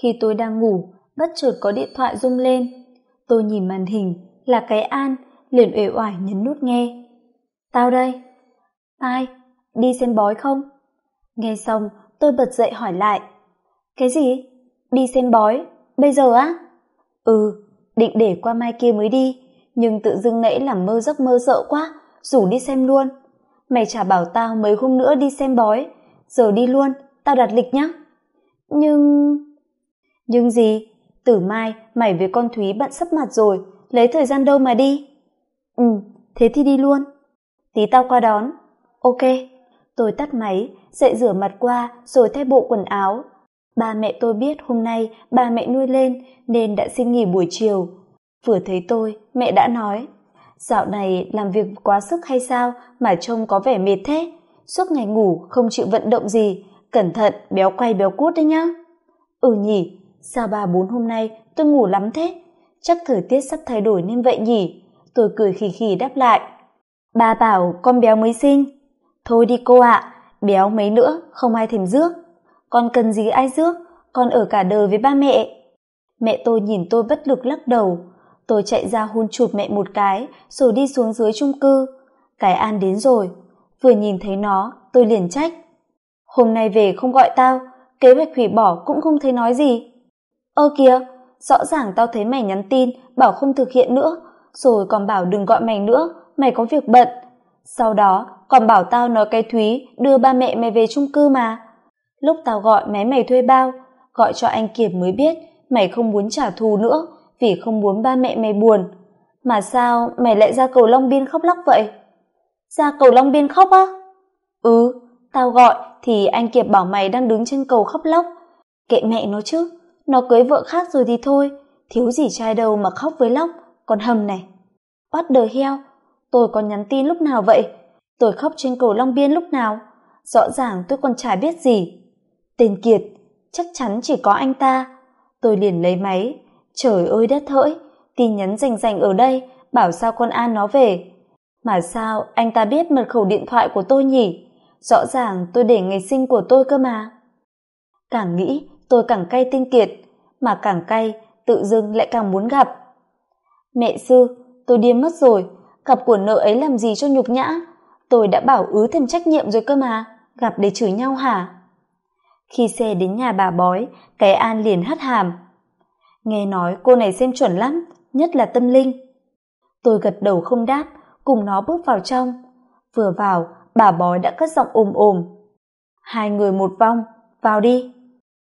Khi tôi đang ngủ, bất chợt có điện thoại rung lên. Tôi nhìn màn hình, là cái An, liền uể oải nhấn nút nghe. Tao đây. Ai? Đi xem bói không? Nghe xong, tôi bật dậy hỏi lại. Cái gì? Đi xem bói? Bây giờ á? Ừ, định để qua mai kia mới đi, nhưng tự dưng nãy làm mơ giấc mơ sợ quá, rủ đi xem luôn. Mày chả bảo tao mấy hôm nữa đi xem bói, giờ đi luôn, tao đặt lịch nhá. Nhưng... Nhưng gì? Tử mai, mày với con Thúy bận sắp mặt rồi, lấy thời gian đâu mà đi? Ừ, thế thì đi luôn. Tí tao qua đón. Ok. Tôi tắt máy, dậy rửa mặt qua rồi thay bộ quần áo. Ba mẹ tôi biết hôm nay ba mẹ nuôi lên nên đã xin nghỉ buổi chiều. Vừa thấy tôi, mẹ đã nói Dạo này làm việc quá sức hay sao mà trông có vẻ mệt thế? Suốt ngày ngủ không chịu vận động gì, cẩn thận béo quay béo cút đấy nhá. Ừ nhỉ, sao ba bốn hôm nay tôi ngủ lắm thế? Chắc thời tiết sắp thay đổi nên vậy nhỉ? Tôi cười khì khì đáp lại. Ba bảo con béo mới sinh. Thôi đi cô ạ, béo mấy nữa, không ai thèm rước. Con cần gì ai rước, con ở cả đời với ba mẹ. Mẹ tôi nhìn tôi bất lực lắc đầu. Tôi chạy ra hôn chụp mẹ một cái, rồi đi xuống dưới trung cư. Cái An đến rồi, vừa nhìn thấy nó, tôi liền trách. Hôm nay về không gọi tao, kế hoạch hủy bỏ cũng không thấy nói gì. Ơ kìa, rõ ràng tao thấy mày nhắn tin, bảo không thực hiện nữa, rồi còn bảo đừng gọi mày nữa, mày có việc bận. Sau đó, còn bảo tao nói cái Thúy đưa ba mẹ mày về trung cư mà. Lúc tao gọi máy mày thuê bao, gọi cho anh Kiệt mới biết mày không muốn trả thù nữa vì không muốn ba mẹ mày buồn. Mà sao mày lại ra cầu Long Biên khóc lóc vậy? Ra cầu Long Biên khóc á? Ừ, tao gọi thì anh Kiệt bảo mày đang đứng trên cầu khóc lóc. Kệ mẹ nó chứ, nó cưới vợ khác rồi thì thôi, thiếu gì trai đâu mà khóc với lóc, còn hầm này. What đờ heo Tôi còn nhắn tin lúc nào vậy? Tôi khóc trên cầu Long Biên lúc nào? Rõ ràng tôi còn chả biết gì. Tên Kiệt, chắc chắn chỉ có anh ta. Tôi liền lấy máy. Trời ơi đất hỡi, tin nhắn rành rành ở đây bảo sao con an nó về. Mà sao anh ta biết mật khẩu điện thoại của tôi nhỉ? Rõ ràng tôi để ngày sinh của tôi cơ mà. Càng nghĩ tôi càng cay tinh kiệt mà càng cay tự dưng lại càng muốn gặp. Mẹ sư tôi điên mất rồi. Gặp của nợ ấy làm gì cho nhục nhã? Tôi đã bảo ứ thêm trách nhiệm rồi cơ mà. Gặp để chửi nhau hả? Khi xe đến nhà bà bói, cái an liền hất hàm. Nghe nói cô này xem chuẩn lắm, nhất là tâm linh. Tôi gật đầu không đáp, cùng nó bước vào trong. Vừa vào, bà bói đã cất giọng ồm ồm. Hai người một vong vào đi.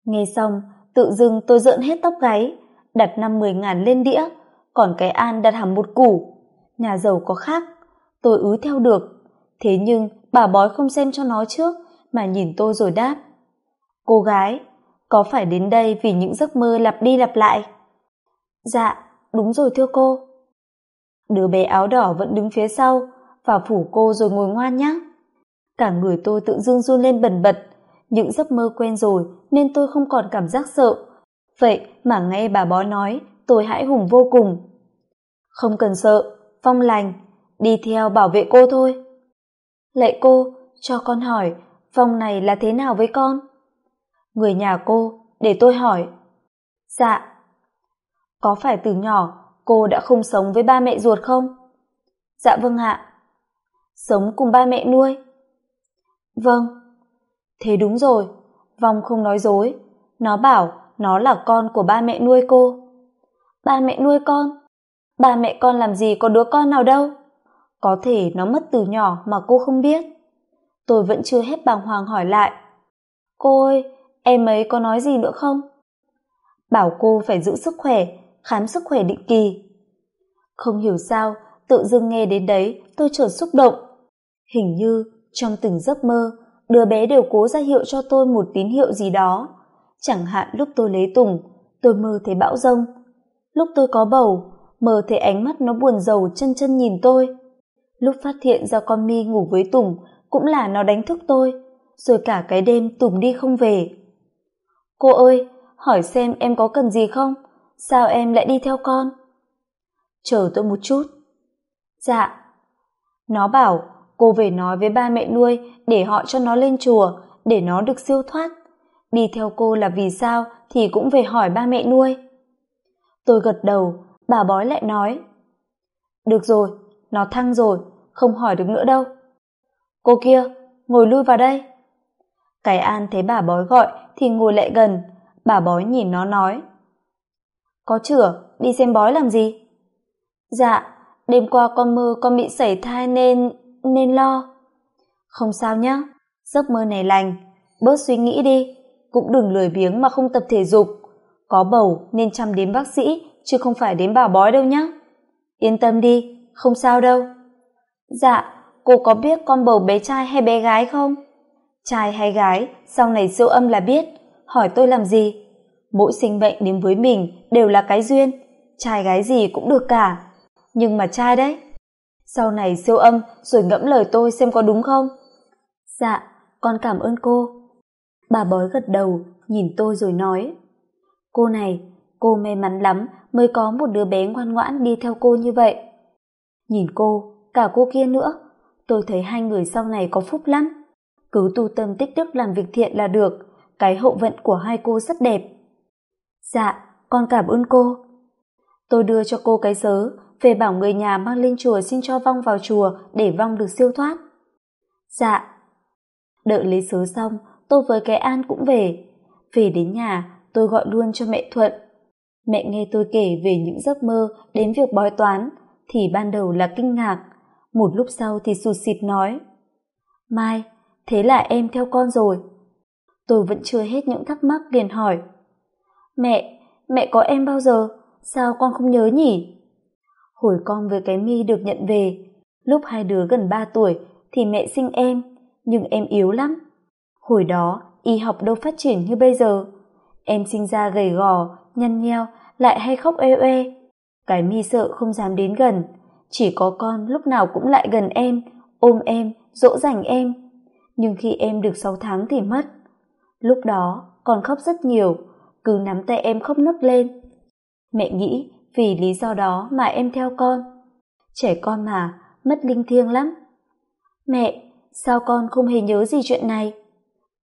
Nghe xong, tự dưng tôi rợn hết tóc gáy, đặt năm mười ngàn lên đĩa, còn cái an đặt hẳn một củ. Nhà giàu có khác, tôi ứ theo được. Thế nhưng bà bói không xem cho nó trước, mà nhìn tôi rồi đáp cô gái, có phải đến đây vì những giấc mơ lặp đi lặp lại? Dạ đúng rồi thưa cô. Đứa bé áo đỏ vẫn đứng phía sau và phủ cô rồi ngồi ngoan nhé cả người tôi tự dưng run lên bần bật. Những giấc mơ quen rồi nên tôi không còn cảm giác sợ. Vậy mà nghe bà bói nói, tôi hãi hùng vô cùng. Không cần sợ, phong lành. Đi theo bảo vệ cô thôi. Lệ cô, cho con hỏi, phong này là thế nào với con? Người nhà cô, để tôi hỏi. Dạ. Có phải từ nhỏ, cô đã không sống với ba mẹ ruột không? Dạ vâng ạ. Sống cùng ba mẹ nuôi. Vâng. Thế đúng rồi, vong không nói dối. Nó bảo nó là con của ba mẹ nuôi cô. Ba mẹ nuôi con? Ba mẹ con làm gì có đứa con nào đâu? Có thể nó mất từ nhỏ mà cô không biết. Tôi vẫn chưa hết bàng hoàng hỏi lại. Cô ơi em ấy có nói gì nữa không? Bảo cô phải giữ sức khỏe, khám sức khỏe định kỳ. Không hiểu sao, tự dưng nghe đến đấy, tôi chợt xúc động. Hình như trong từng giấc mơ, đứa bé đều cố ra hiệu cho tôi một tín hiệu gì đó. Chẳng hạn lúc tôi lấy tùng, tôi mơ thấy bão rông lúc tôi có bầu, mơ thấy ánh mắt nó buồn rầu chân chân nhìn tôi. Lúc phát hiện ra con mi ngủ với tùng, cũng là nó đánh thức tôi. Rồi cả cái đêm tùng đi không về cô ơi, hỏi xem em có cần gì không? Sao em lại đi theo con? Chờ tôi một chút. Dạ. Nó bảo cô về nói với ba mẹ nuôi để họ cho nó lên chùa, để nó được siêu thoát. Đi theo cô là vì sao thì cũng về hỏi ba mẹ nuôi. Tôi gật đầu, bà bói lại nói. Được rồi, nó thăng rồi, không hỏi được nữa đâu. Cô kia, ngồi lui vào đây cái an thấy bà bói gọi thì ngồi lại gần. Bà bói nhìn nó nói. Có chửa đi xem bói làm gì? Dạ đêm qua con mơ con bị sảy thai nên nên lo. Không sao nhá, giấc mơ này lành. Bớt suy nghĩ đi, cũng đừng lười biếng mà không tập thể dục. Có bầu nên chăm đến bác sĩ, chứ không phải đến bà bói đâu nhá. Yên tâm đi, không sao đâu. Dạ cô có biết con bầu bé trai hay bé gái không? Trai hay gái, sau này siêu âm là biết. Hỏi tôi làm gì? Mỗi sinh bệnh đến với mình đều là cái duyên. Trai gái gì cũng được cả. Nhưng mà trai đấy. Sau này siêu âm rồi ngẫm lời tôi xem có đúng không? Dạ con cảm ơn cô. Bà bói gật đầu, nhìn tôi rồi nói. Cô này, cô may mắn lắm mới có một đứa bé ngoan ngoãn đi theo cô như vậy. Nhìn cô, cả cô kia nữa. Tôi thấy hai người sau này có phúc lắm cứ tu tâm tích đức làm việc thiện là được. Cái hậu vận của hai cô rất đẹp. Dạ con cảm ơn cô. Tôi đưa cho cô cái sớ, về bảo người nhà mang lên chùa xin cho vong vào chùa để vong được siêu thoát. Dạ. Đợi lấy sớ xong, tôi với cái an cũng về. Về đến nhà, tôi gọi luôn cho mẹ thuận. Mẹ nghe tôi kể về những giấc mơ đến việc bói toán, thì ban đầu là kinh ngạc. Một lúc sau thì sụt sịt nói, mai thế là em theo con rồi. Tôi vẫn chưa hết những thắc mắc liền hỏi. Mẹ mẹ có em bao giờ? Sao con không nhớ nhỉ? Hồi con với cái mi được nhận về, lúc hai đứa gần ba tuổi thì mẹ sinh em, nhưng em yếu lắm. Hồi đó, y học đâu phát triển như bây giờ. Em sinh ra gầy gò, nhăn nheo, lại hay khóc ê ê cái mi sợ không dám đến gần. Chỉ có con lúc nào cũng lại gần em, ôm em, dỗ dành em nhưng khi em được sáu tháng thì mất. Lúc đó con khóc rất nhiều, cứ nắm tay em khóc nấc lên. Mẹ nghĩ vì lý do đó mà em theo con. Trẻ con mà, mất linh thiêng lắm. Mẹ, sao con không hề nhớ gì chuyện này?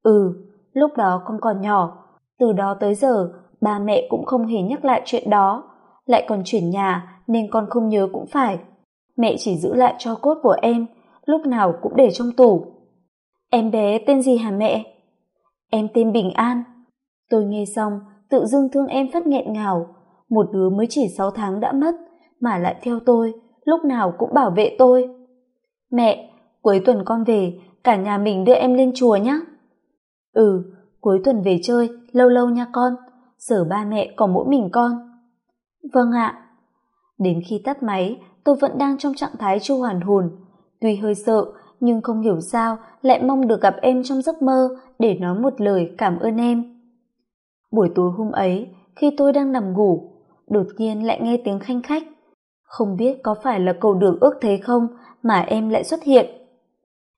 Ừ lúc đó con còn nhỏ. Từ đó tới giờ, ba mẹ cũng không hề nhắc lại chuyện đó. Lại còn chuyển nhà nên con không nhớ cũng phải. Mẹ chỉ giữ lại cho cốt của em, lúc nào cũng để trong tủ em bé tên gì hả mẹ? Em tên bình an. Tôi nghe xong, tự dưng thương em phát nghẹn ngào. Một đứa mới chỉ sáu tháng đã mất, mà lại theo tôi, lúc nào cũng bảo vệ tôi. Mẹ, cuối tuần con về, cả nhà mình đưa em lên chùa nhé ừ cuối tuần về chơi, lâu lâu nha con. Sở ba mẹ còn mỗi mình con. Vâng ạ. Đến khi tắt máy, tôi vẫn đang trong trạng thái chu hoàn hồn. Tuy hơi sợ nhưng không hiểu sao lại mong được gặp em trong giấc mơ để nói một lời cảm ơn em. Buổi tối hôm ấy, khi tôi đang nằm ngủ, đột nhiên lại nghe tiếng khanh khách. Không biết có phải là cầu đường ước thế không mà em lại xuất hiện.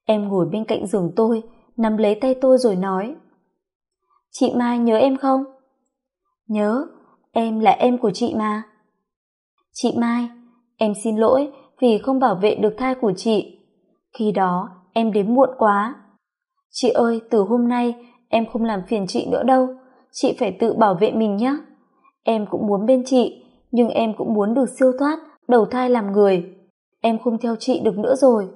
Em ngồi bên cạnh giường tôi, nắm lấy tay tôi rồi nói, chị mai nhớ em không? Nhớ, em là em của chị mà. Chị mai, em xin lỗi vì không bảo vệ được thai của chị khi đó, em đến muộn quá. Chị ơi, từ hôm nay em không làm phiền chị nữa đâu. Chị phải tự bảo vệ mình nhé. Em cũng muốn bên chị, nhưng em cũng muốn được siêu thoát, đầu thai làm người. Em không theo chị được nữa rồi.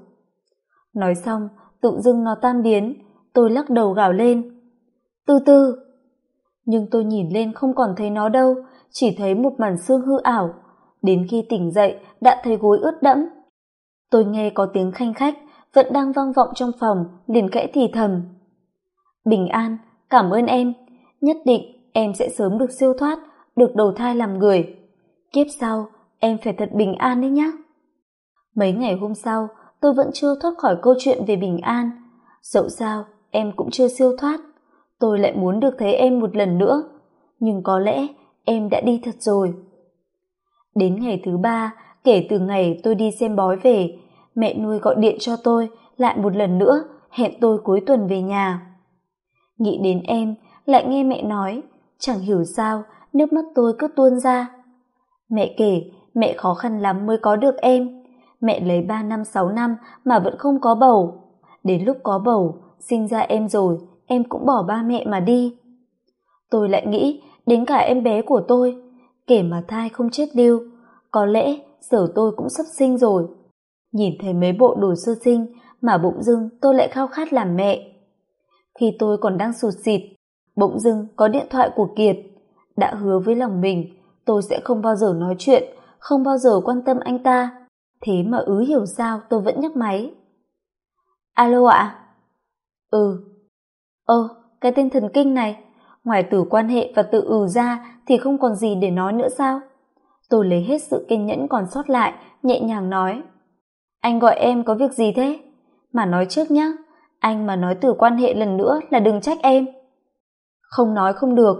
Nói xong, tự dưng nó tan biến. Tôi lắc đầu gào lên. Từ từ. Nhưng tôi nhìn lên không còn thấy nó đâu, chỉ thấy một màn xương hư ảo. Đến khi tỉnh dậy, đã thấy gối ướt đẫm. Tôi nghe có tiếng khanh khách vẫn đang vang vọng trong phòng, liền kẽ thì thầm. Bình an, cảm ơn em. Nhất định em sẽ sớm được siêu thoát, được đầu thai làm người. Kiếp sau, em phải thật bình an đấy nhé mấy ngày hôm sau, tôi vẫn chưa thoát khỏi câu chuyện về bình an. Dẫu sao, em cũng chưa siêu thoát. Tôi lại muốn được thấy em một lần nữa. Nhưng có lẽ em đã đi thật rồi. Đến ngày thứ ba, kể từ ngày tôi đi xem bói về mẹ nuôi gọi điện cho tôi, lại một lần nữa, hẹn tôi cuối tuần về nhà. Nghĩ đến em, lại nghe mẹ nói, chẳng hiểu sao, nước mắt tôi cứ tuôn ra. Mẹ kể, mẹ khó khăn lắm mới có được em. Mẹ lấy ba năm, sáu năm mà vẫn không có bầu. Đến lúc có bầu, sinh ra em rồi, em cũng bỏ ba mẹ mà đi. Tôi lại nghĩ, đến cả em bé của tôi kể mà thai không chết điêu, có lẽ giờ tôi cũng sắp sinh rồi nhìn thấy mấy bộ đồ sơ sinh mà bỗng dưng tôi lại khao khát làm mẹ. Khi tôi còn đang sụt sịt, bỗng dưng có điện thoại của kiệt. Đã hứa với lòng mình, tôi sẽ không bao giờ nói chuyện, không bao giờ quan tâm anh ta. Thế mà ứ hiểu sao tôi vẫn nhấc máy. Alo ạ? Ừ. Ơ, cái tên thần kinh này, ngoài từ quan hệ và tự ừ ra thì không còn gì để nói nữa sao? Tôi lấy hết sự kiên nhẫn còn sót lại, nhẹ nhàng nói anh gọi em có việc gì thế? Mà nói trước nhá, anh mà nói từ quan hệ lần nữa là đừng trách em. Không nói không được.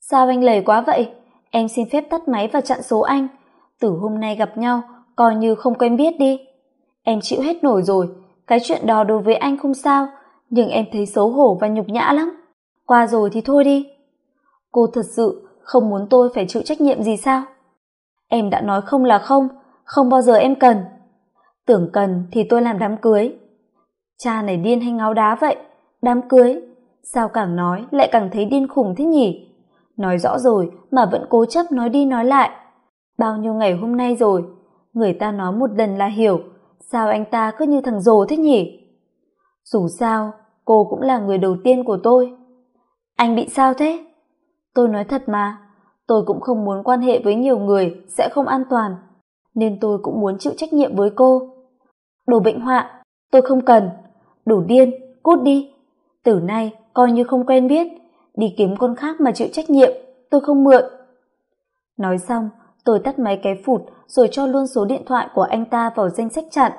Sao anh lầy quá vậy? Em xin phép tắt máy và chặn số anh. Từ hôm nay gặp nhau, coi như không quen biết đi. Em chịu hết nổi rồi, cái chuyện đó đối với anh không sao, nhưng em thấy xấu hổ và nhục nhã lắm. Qua rồi thì thôi đi. Cô thật sự không muốn tôi phải chịu trách nhiệm gì sao? Em đã nói không là không không bao giờ em cần tưởng cần thì tôi làm đám cưới. Cha này điên hay ngáo đá vậy? Đám cưới? Sao càng nói lại càng thấy điên khùng thế nhỉ? Nói rõ rồi mà vẫn cố chấp nói đi nói lại. Bao nhiêu ngày hôm nay rồi, người ta nói một lần là hiểu, sao anh ta cứ như thằng rồ thế nhỉ? Dù sao, cô cũng là người đầu tiên của tôi. Anh bị sao thế? Tôi nói thật mà, tôi cũng không muốn quan hệ với nhiều người sẽ không an toàn, nên tôi cũng muốn chịu trách nhiệm với cô đồ bệnh họa, tôi không cần. Đủ điên, cút đi. Từ nay, coi như không quen biết. Đi kiếm con khác mà chịu trách nhiệm, tôi không mượn. Nói xong, tôi tắt máy cái phụt rồi cho luôn số điện thoại của anh ta vào danh sách chặn.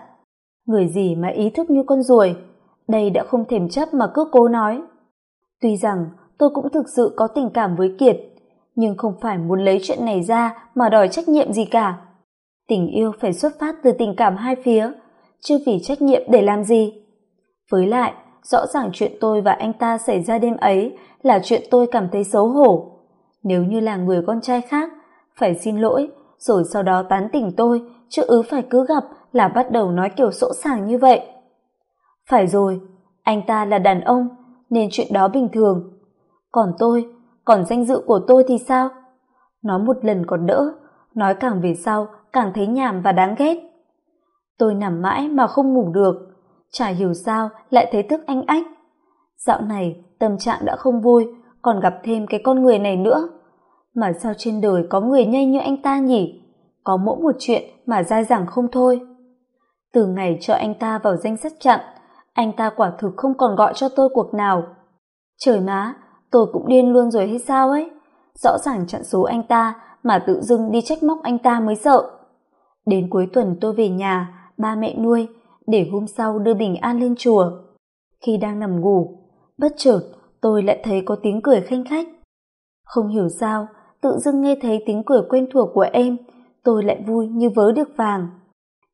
Người gì mà ý thức như con ruồi? Đây đã không thèm chấp mà cứ cố nói. Tuy rằng, tôi cũng thực sự có tình cảm với kiệt, nhưng không phải muốn lấy chuyện này ra mà đòi trách nhiệm gì cả. Tình yêu phải xuất phát từ tình cảm hai phía chứ vì trách nhiệm để làm gì? Với lại, rõ ràng chuyện tôi và anh ta xảy ra đêm ấy là chuyện tôi cảm thấy xấu hổ. Nếu như là người con trai khác, phải xin lỗi, rồi sau đó tán tỉnh tôi, chứ ứ phải cứ gặp là bắt đầu nói kiểu sỗ sàng như vậy. Phải rồi, anh ta là đàn ông, nên chuyện đó bình thường. Còn tôi, còn danh dự của tôi thì sao? Nói một lần còn đỡ, nói càng về sau càng thấy nhàm và đáng ghét tôi nằm mãi mà không ngủ được. Chả hiểu sao lại thấy tức anh ách. Dạo này, tâm trạng đã không vui, còn gặp thêm cái con người này nữa. Mà sao trên đời có người nhây như anh ta nhỉ? Có mỗi một chuyện mà dai dẳng không thôi. Từ ngày cho anh ta vào danh sách chặn, anh ta quả thực không còn gọi cho tôi cuộc nào. Trời má, tôi cũng điên luôn rồi hay sao ấy? Rõ ràng chặn số anh ta mà tự dưng đi trách móc anh ta mới sợ. Đến cuối tuần tôi về nhà ba mẹ nuôi, để hôm sau đưa bình an lên chùa. Khi đang nằm ngủ, bất chợt tôi lại thấy có tiếng cười khanh khách. Không hiểu sao, tự dưng nghe thấy tiếng cười quen thuộc của em, tôi lại vui như vớ được vàng.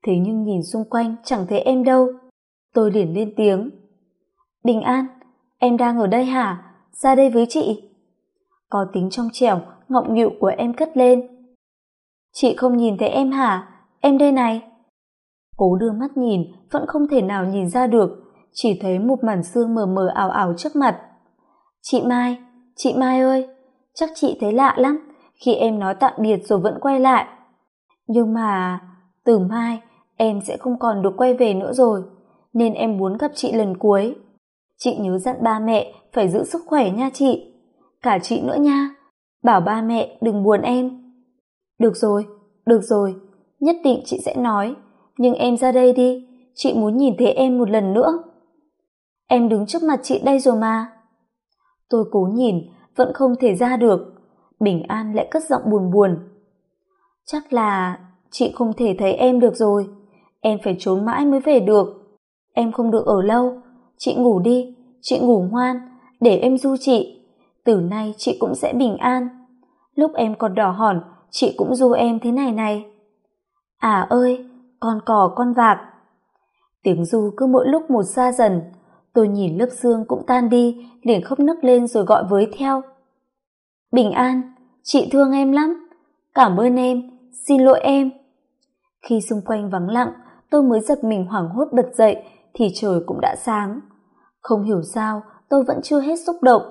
Thế nhưng nhìn xung quanh chẳng thấy em đâu. Tôi liền lên tiếng. Bình an, em đang ở đây hả? Ra đây với chị. Có tính trong trẻo, ngọng nghịu của em cất lên. Chị không nhìn thấy em hả? Em đây này cố đưa mắt nhìn, vẫn không thể nào nhìn ra được. Chỉ thấy một màn xương mờ mờ ảo ảo trước mặt. Chị mai chị mai ơi, chắc chị thấy lạ lắm. Khi em nói tạm biệt rồi vẫn quay lại. Nhưng mà, từ mai, em sẽ không còn được quay về nữa rồi, nên em muốn gặp chị lần cuối. Chị nhớ dặn ba mẹ phải giữ sức khỏe nha chị. Cả chị nữa nha. Bảo ba mẹ đừng buồn em. Được rồi được rồi, nhất định chị sẽ nói nhưng em ra đây đi, chị muốn nhìn thấy em một lần nữa. Em đứng trước mặt chị đây rồi mà. Tôi cố nhìn, vẫn không thể ra được. Bình an lại cất giọng buồn buồn. Chắc là chị không thể thấy em được rồi. Em phải trốn mãi mới về được. Em không được ở lâu. Chị ngủ đi, chị ngủ ngoan, để em du chị. Từ nay chị cũng sẽ bình an. Lúc em còn đỏ hòn, chị cũng du em thế này này. À ơi con cò, con vạc. Tiếng du cứ mỗi lúc một xa dần. Tôi nhìn lớp xương cũng tan đi, liền khóc nức lên rồi gọi với theo. Bình an, chị thương em lắm. Cảm ơn em, xin lỗi em. Khi xung quanh vắng lặng, tôi mới giật mình hoảng hốt bật dậy, thì trời cũng đã sáng. Không hiểu sao, tôi vẫn chưa hết xúc động.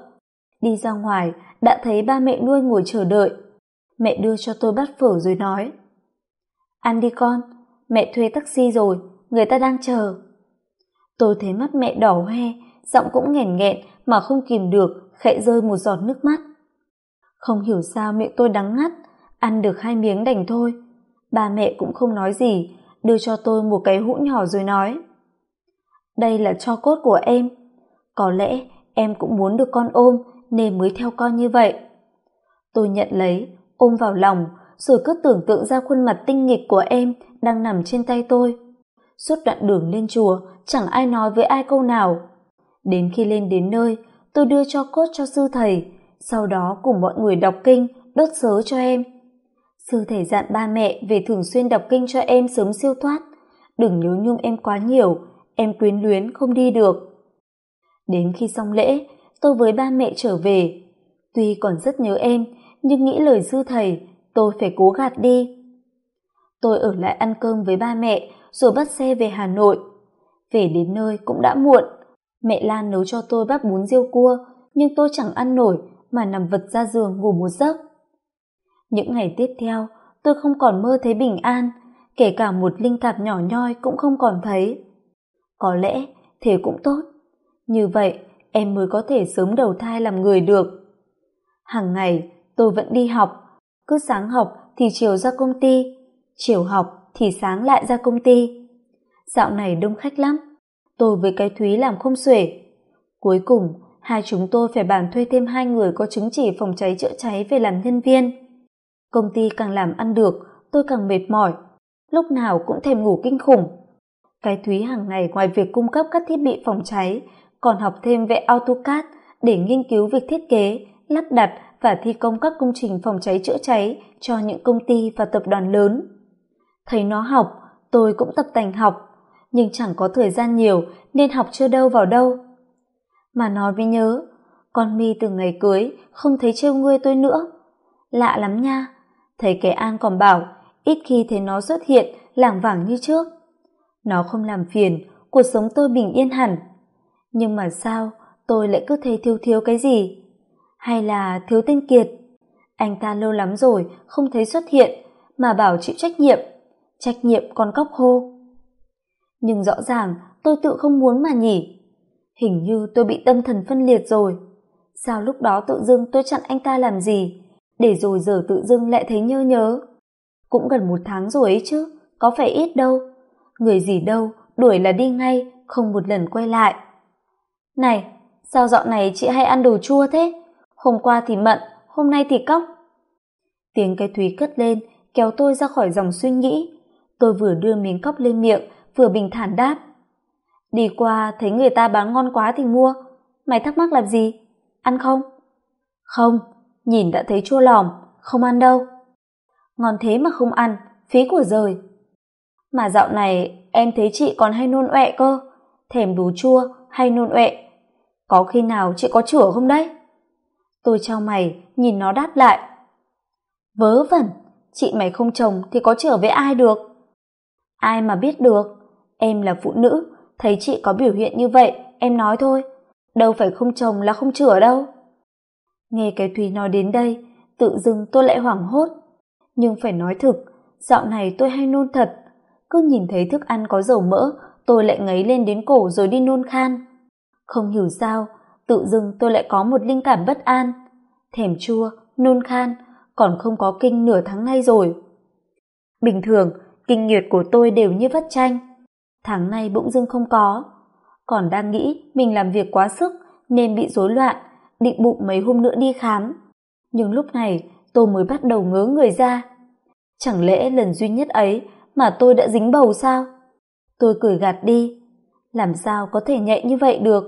Đi ra ngoài, đã thấy ba mẹ nuôi ngồi chờ đợi. Mẹ đưa cho tôi bát phở rồi nói. Ăn đi con mẹ thuê taxi rồi, người ta đang chờ. Tôi thấy mắt mẹ đỏ hoe, giọng cũng nghèn nghẹn mà không kìm được, khẽ rơi một giọt nước mắt. Không hiểu sao miệng tôi đắng ngắt, ăn được hai miếng đành thôi. Ba mẹ cũng không nói gì, đưa cho tôi một cái hũ nhỏ rồi nói. Đây là cho cốt của em. Có lẽ em cũng muốn được con ôm nên mới theo con như vậy. Tôi nhận lấy, ôm vào lòng, rồi cứ tưởng tượng ra khuôn mặt tinh nghịch của em đang nằm trên tay tôi. Suốt đoạn đường lên chùa, chẳng ai nói với ai câu nào. Đến khi lên đến nơi, tôi đưa cho cốt cho sư thầy, sau đó cùng mọi người đọc kinh, đốt sớ cho em. Sư thầy dặn ba mẹ về thường xuyên đọc kinh cho em sớm siêu thoát. Đừng nhớ nhung em quá nhiều, em quyến luyến không đi được. Đến khi xong lễ, tôi với ba mẹ trở về. Tuy còn rất nhớ em, nhưng nghĩ lời sư thầy, tôi phải cố gạt đi tôi ở lại ăn cơm với ba mẹ, rồi bắt xe về hà nội. Về đến nơi cũng đã muộn. Mẹ lan nấu cho tôi bát bún riêu cua, nhưng tôi chẳng ăn nổi mà nằm vật ra giường ngủ một giấc. Những ngày tiếp theo, tôi không còn mơ thấy bình an, kể cả một linh thạp nhỏ nhoi cũng không còn thấy. Có lẽ thế cũng tốt. Như vậy, em mới có thể sớm đầu thai làm người được. Hàng ngày, tôi vẫn đi học. Cứ sáng học thì chiều ra công ty chiều học thì sáng lại ra công ty. Dạo này đông khách lắm. Tôi với cái thúy làm không xuể. Cuối cùng hai chúng tôi phải bàn thuê thêm hai người có chứng chỉ phòng cháy chữa cháy về làm nhân viên. Công ty càng làm ăn được tôi càng mệt mỏi. Lúc nào cũng thèm ngủ kinh khủng. Cái thúy hàng ngày ngoài việc cung cấp các thiết bị phòng cháy còn học thêm vẽ AutoCAD để nghiên cứu việc thiết kế, lắp đặt và thi công các công trình phòng cháy chữa cháy cho những công ty và tập đoàn lớn. Thấy nó học, tôi cũng tập tành học, nhưng chẳng có thời gian nhiều nên học chưa đâu vào đâu. Mà nói với nhớ, con mi từ ngày cưới không thấy trêu ngươi tôi nữa. Lạ lắm nha, thấy kẻ An còn bảo, ít khi thấy nó xuất hiện lảng vảng như trước. Nó không làm phiền, cuộc sống tôi bình yên hẳn. Nhưng mà sao tôi lại cứ thấy thiếu thiếu cái gì? Hay là thiếu tên Kiệt? Anh ta lâu lắm rồi không thấy xuất hiện mà bảo chịu trách nhiệm. Trách nhiệm con cóc hô. Nhưng rõ ràng tôi tự không muốn mà nhỉ. Hình như tôi bị tâm thần phân liệt rồi. Sao lúc đó tự dưng tôi chặn anh ta làm gì? Để rồi giờ tự dưng lại thấy nhớ nhớ. Cũng gần một tháng rồi ấy chứ, có phải ít đâu. Người gì đâu, đuổi là đi ngay, không một lần quay lại. Này, sao dạo này chị hay ăn đồ chua thế? Hôm qua thì mận, hôm nay thì cóc. Tiếng cái thúy cất lên, kéo tôi ra khỏi dòng suy nghĩ. Tôi vừa đưa miếng cóc lên miệng, vừa bình thản đáp. Đi qua thấy người ta bán ngon quá thì mua. Mày thắc mắc làm gì? Ăn không? Không, nhìn đã thấy chua lòm, không ăn đâu. Ngon thế mà không ăn, phí của rời. Mà dạo này em thấy chị còn hay nôn ọe cơ, thèm đồ chua hay nôn ọe. Có khi nào chị có chửa không đấy? Tôi trao mày, nhìn nó đáp lại. Vớ vẩn, chị mày không chồng thì có chửa với ai được? Ai mà biết được, em là phụ nữ, thấy chị có biểu hiện như vậy, em nói thôi, đâu phải không chồng là không chửa đâu. Nghe cái Thùy nói đến đây, tự dưng tôi lại hoảng hốt. Nhưng phải nói thực, dạo này tôi hay nôn thật, cứ nhìn thấy thức ăn có dầu mỡ, tôi lại ngấy lên đến cổ rồi đi nôn khan. Không hiểu sao, tự dưng tôi lại có một linh cảm bất an. Thèm chua, nôn khan, còn không có kinh nửa tháng nay rồi. Bình thường, kinh nguyệt của tôi đều như vắt chanh. Tháng nay bỗng dưng không có. Còn đang nghĩ mình làm việc quá sức nên bị rối loạn, định bụng mấy hôm nữa đi khám. Nhưng lúc này tôi mới bắt đầu ngớ người ra. Chẳng lẽ lần duy nhất ấy mà tôi đã dính bầu sao? Tôi cười gạt đi. Làm sao có thể nhạy như vậy được?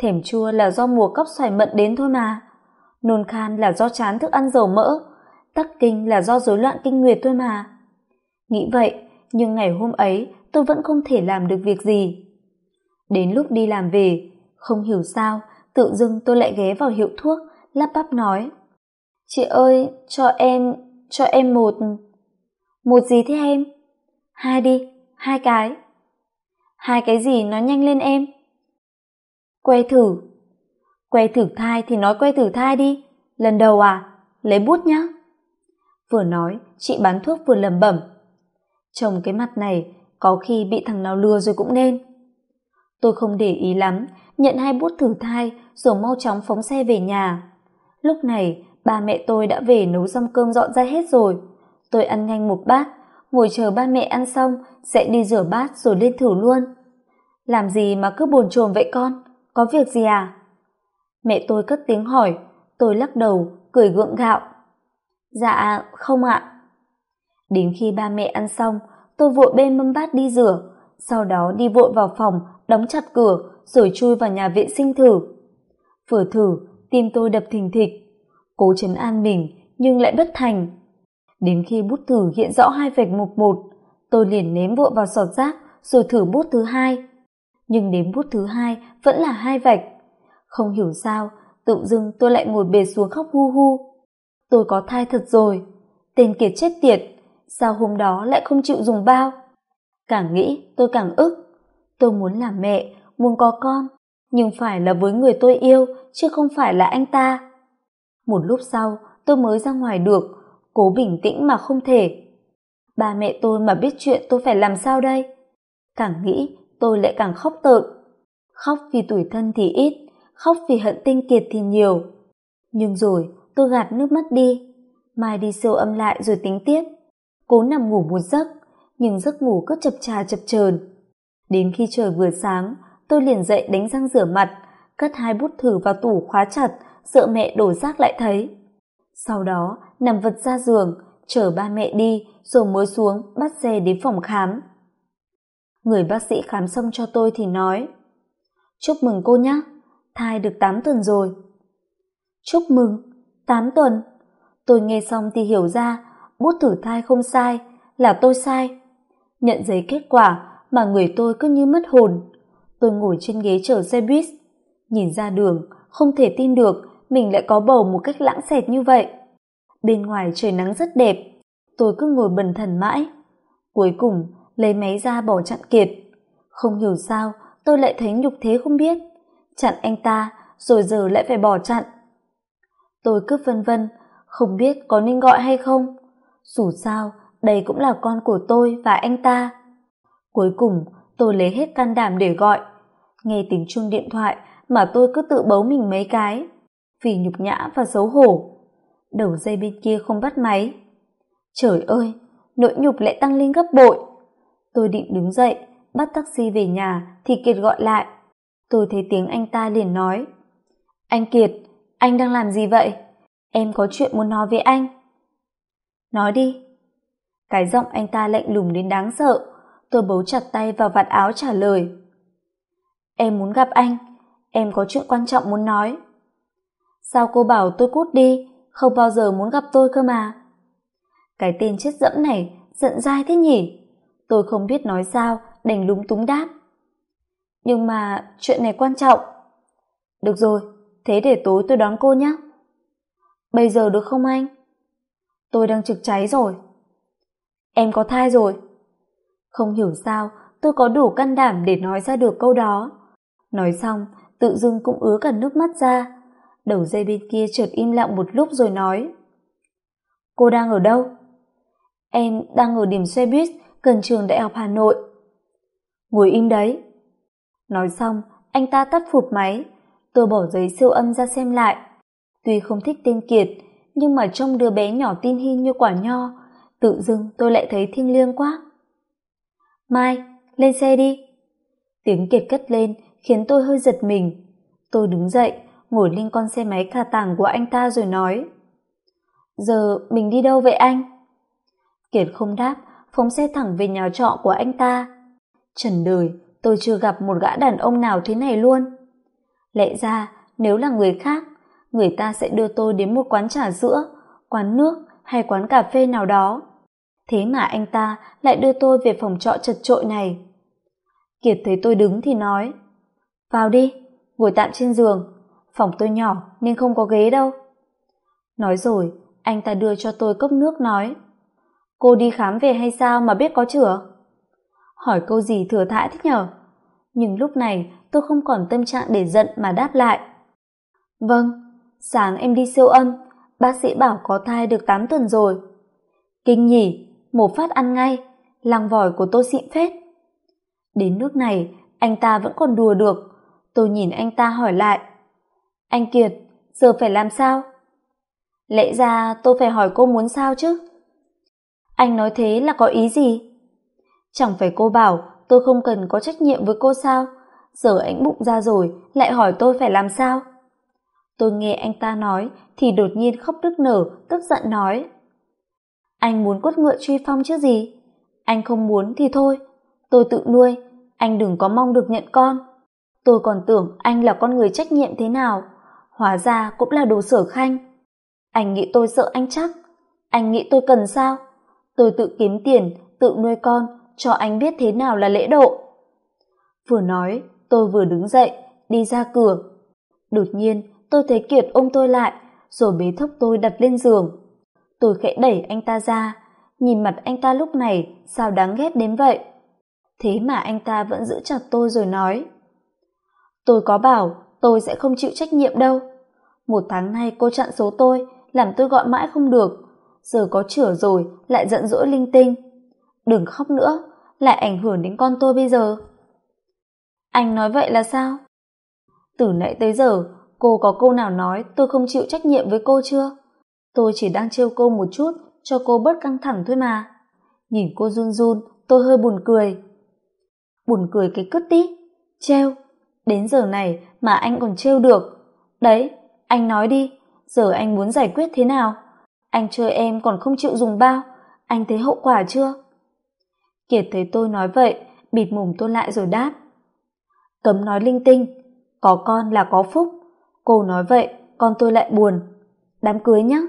Thèm chua là do mùa cóc xoài mận đến thôi mà. Nôn khan là do chán thức ăn dầu mỡ. Tắc kinh là do rối loạn kinh nguyệt thôi mà. Nghĩ vậy, nhưng ngày hôm ấy tôi vẫn không thể làm được việc gì. Đến lúc đi làm về, không hiểu sao, tự dưng tôi lại ghé vào hiệu thuốc, lắp bắp nói. Chị ơi, cho em, cho em một... Một gì thế em? Hai đi, hai cái. Hai cái gì nói nhanh lên em? Que thử. Que thử thai thì nói que thử thai đi. Lần đầu à? Lấy bút nhá. Vừa nói, chị bán thuốc vừa lẩm bẩm. Trông cái mặt này, có khi bị thằng nào lừa rồi cũng nên. Tôi không để ý lắm, nhận hai bút thử thai rồi mau chóng phóng xe về nhà. Lúc này, ba mẹ tôi đã về nấu xong cơm dọn ra hết rồi. Tôi ăn nhanh một bát, ngồi chờ ba mẹ ăn xong sẽ đi rửa bát rồi lên thử luôn. Làm gì mà cứ bồn chồn vậy con? Có việc gì à? Mẹ tôi cất tiếng hỏi, tôi lắc đầu, cười gượng gạo. Dạ, không ạ. Đến khi ba mẹ ăn xong, tôi vội bê mâm bát đi rửa, sau đó đi vội vào phòng, đóng chặt cửa, rồi chui vào nhà vệ sinh thử. Vừa thử, tim tôi đập thình thịch, cố chấn an mình nhưng lại bất thành. Đến khi bút thử hiện rõ hai vạch mục một, tôi liền ném vội vào sọt rác rồi thử bút thứ hai. Nhưng đến bút thứ hai vẫn là hai vạch. Không hiểu sao, tự dưng tôi lại ngồi bệt xuống khóc hu hu. Tôi có thai thật rồi. Tên kiệt chết tiệt, sao hôm đó lại không chịu dùng bao? Càng nghĩ tôi càng ức. Tôi muốn làm mẹ, muốn có con, nhưng phải là với người tôi yêu, chứ không phải là anh ta. Một lúc sau, tôi mới ra ngoài được, cố bình tĩnh mà không thể. Ba mẹ tôi mà biết chuyện tôi phải làm sao đây? Càng nghĩ, tôi lại càng khóc tợn. Khóc vì tủi thân thì ít, khóc vì hận tinh kiệt thì nhiều. Nhưng rồi, tôi gạt nước mắt đi. Mai đi siêu âm lại rồi tính tiếp. Cố nằm ngủ một giấc, nhưng giấc ngủ cứ chập trà chập chờn. Đến khi trời vừa sáng, tôi liền dậy đánh răng rửa mặt, cất hai bút thử vào tủ khóa chặt, sợ mẹ đổ rác lại thấy. Sau đó, nằm vật ra giường, chở ba mẹ đi, rồi mới xuống bắt xe đến phòng khám. Người bác sĩ khám xong cho tôi thì nói, Chúc mừng cô nhé, thai được tám tuần rồi. Chúc mừng, tám tuần. Tôi nghe xong thì hiểu ra, bút thử thai không sai, là tôi sai. Nhận giấy kết quả mà người tôi cứ như mất hồn. Tôi ngồi trên ghế chở xe buýt, nhìn ra đường, không thể tin được mình lại có bầu một cách lãng xẹt như vậy. bên ngoài trời nắng rất đẹp tôi cứ ngồi bần thần mãi cuối cùng lấy máy ra bỏ chặn kiệt không hiểu sao tôi lại thấy nhục thế không biết chặn anh ta rồi giờ lại phải bỏ chặn tôi cứ vân vân không biết có nên gọi hay không dù sao, đây cũng là con của tôi và anh ta. Cuối cùng, tôi lấy hết can đảm để gọi. Nghe tiếng chuông điện thoại mà tôi cứ tự bấu mình mấy cái, vì nhục nhã và xấu hổ. Đầu dây bên kia không bắt máy. Trời ơi, nỗi nhục lại tăng lên gấp bội. Tôi định đứng dậy, bắt taxi về nhà thì kiệt gọi lại. Tôi thấy tiếng anh ta liền nói. Anh kiệt, anh đang làm gì vậy? Em có chuyện muốn nói với anh nói đi. Cái giọng anh ta lạnh lùng đến đáng sợ. Tôi bấu chặt tay vào vạt áo trả lời. Em muốn gặp anh. Em có chuyện quan trọng muốn nói. Sao cô bảo tôi cút đi? Không bao giờ muốn gặp tôi cơ mà. Cái tên chết dẫm này giận dai thế nhỉ? Tôi không biết nói sao, đành lúng túng đáp. Nhưng mà chuyện này quan trọng. Được rồi, thế để tối tôi đón cô nhé. Bây giờ được không anh? Tôi đang trực cháy rồi. Em có thai rồi. Không hiểu sao, tôi có đủ can đảm để nói ra được câu đó. Nói xong, tự dưng cũng ứa cả nước mắt ra. Đầu dây bên kia chợt im lặng một lúc rồi nói. Cô đang ở đâu? Em đang ở điểm xe buýt, gần trường đại học hà nội. Ngồi im đấy. Nói xong, anh ta tắt phụt máy. Tôi bỏ giấy siêu âm ra xem lại. Tuy không thích tên kiệt nhưng mà trông đứa bé nhỏ tin hin như quả nho. Tự dưng tôi lại thấy thiêng liêng quá. Mai, lên xe đi. Tiếng kiệt cất lên, khiến tôi hơi giật mình. Tôi đứng dậy, ngồi lên con xe máy cà tàng của anh ta rồi nói. Giờ mình đi đâu vậy anh? Kiệt không đáp, phóng xe thẳng về nhà trọ của anh ta. Trần đời, tôi chưa gặp một gã đàn ông nào thế này luôn. Lẽ ra, nếu là người khác người ta sẽ đưa tôi đến một quán trà sữa, quán nước hay quán cà phê nào đó. Thế mà anh ta lại đưa tôi về phòng trọ chật trội này. Kiệt thấy tôi đứng thì nói, vào đi, ngồi tạm trên giường, phòng tôi nhỏ nên không có ghế đâu. Nói rồi, anh ta đưa cho tôi cốc nước nói, cô đi khám về hay sao mà biết có chữa? Hỏi câu gì thừa thãi thế nhở? Nhưng lúc này tôi không còn tâm trạng để giận mà đáp lại vâng sáng em đi siêu âm, bác sĩ bảo có thai được tám tuần rồi. Kinh nhỉ một phát ăn ngay, lăng vòi của tôi xịn phết. Đến nước này, anh ta vẫn còn đùa được. Tôi nhìn anh ta hỏi lại. Anh kiệt, giờ phải làm sao? Lẽ ra tôi phải hỏi cô muốn sao chứ? Anh nói thế là có ý gì? Chẳng phải cô bảo tôi không cần có trách nhiệm với cô sao? Giờ anh bụng ra rồi, lại hỏi tôi phải làm sao? Tôi nghe anh ta nói thì đột nhiên khóc nức nở, tức giận nói. Anh muốn quất ngựa truy phong chứ gì? Anh không muốn thì thôi. Tôi tự nuôi, anh đừng có mong được nhận con. Tôi còn tưởng anh là con người trách nhiệm thế nào. Hóa ra cũng là đồ sở khanh. Anh nghĩ tôi sợ anh chắc. Anh nghĩ tôi cần sao? Tôi tự kiếm tiền, tự nuôi con, cho anh biết thế nào là lễ độ. Vừa nói, tôi vừa đứng dậy, đi ra cửa. Đột nhiên tôi thấy kiệt ôm tôi lại, rồi bế thốc tôi đặt lên giường. Tôi khẽ đẩy anh ta ra, nhìn mặt anh ta lúc này sao đáng ghét đến vậy. Thế mà anh ta vẫn giữ chặt tôi rồi nói, tôi có bảo tôi sẽ không chịu trách nhiệm đâu. Một tháng nay cô chặn số tôi, làm tôi gọi mãi không được. Giờ có chửa rồi, lại giận dỗi linh tinh. Đừng khóc nữa, lại ảnh hưởng đến con tôi bây giờ. Anh nói vậy là sao? Từ nãy tới giờ cô có câu nào nói tôi không chịu trách nhiệm với cô chưa? Tôi chỉ đang trêu cô một chút, cho cô bớt căng thẳng thôi mà. Nhìn cô run run, tôi hơi buồn cười. Buồn cười cái cứt tí trêu, đến giờ này mà anh còn trêu được. Đấy, anh nói đi, giờ anh muốn giải quyết thế nào? Anh chơi em còn không chịu dùng bao, anh thấy hậu quả chưa? Kiệt thấy tôi nói vậy, bịt mồm tôi lại rồi đáp. Cấm nói linh tinh, có con là có phúc cô nói vậy con tôi lại buồn. Đám cưới nhé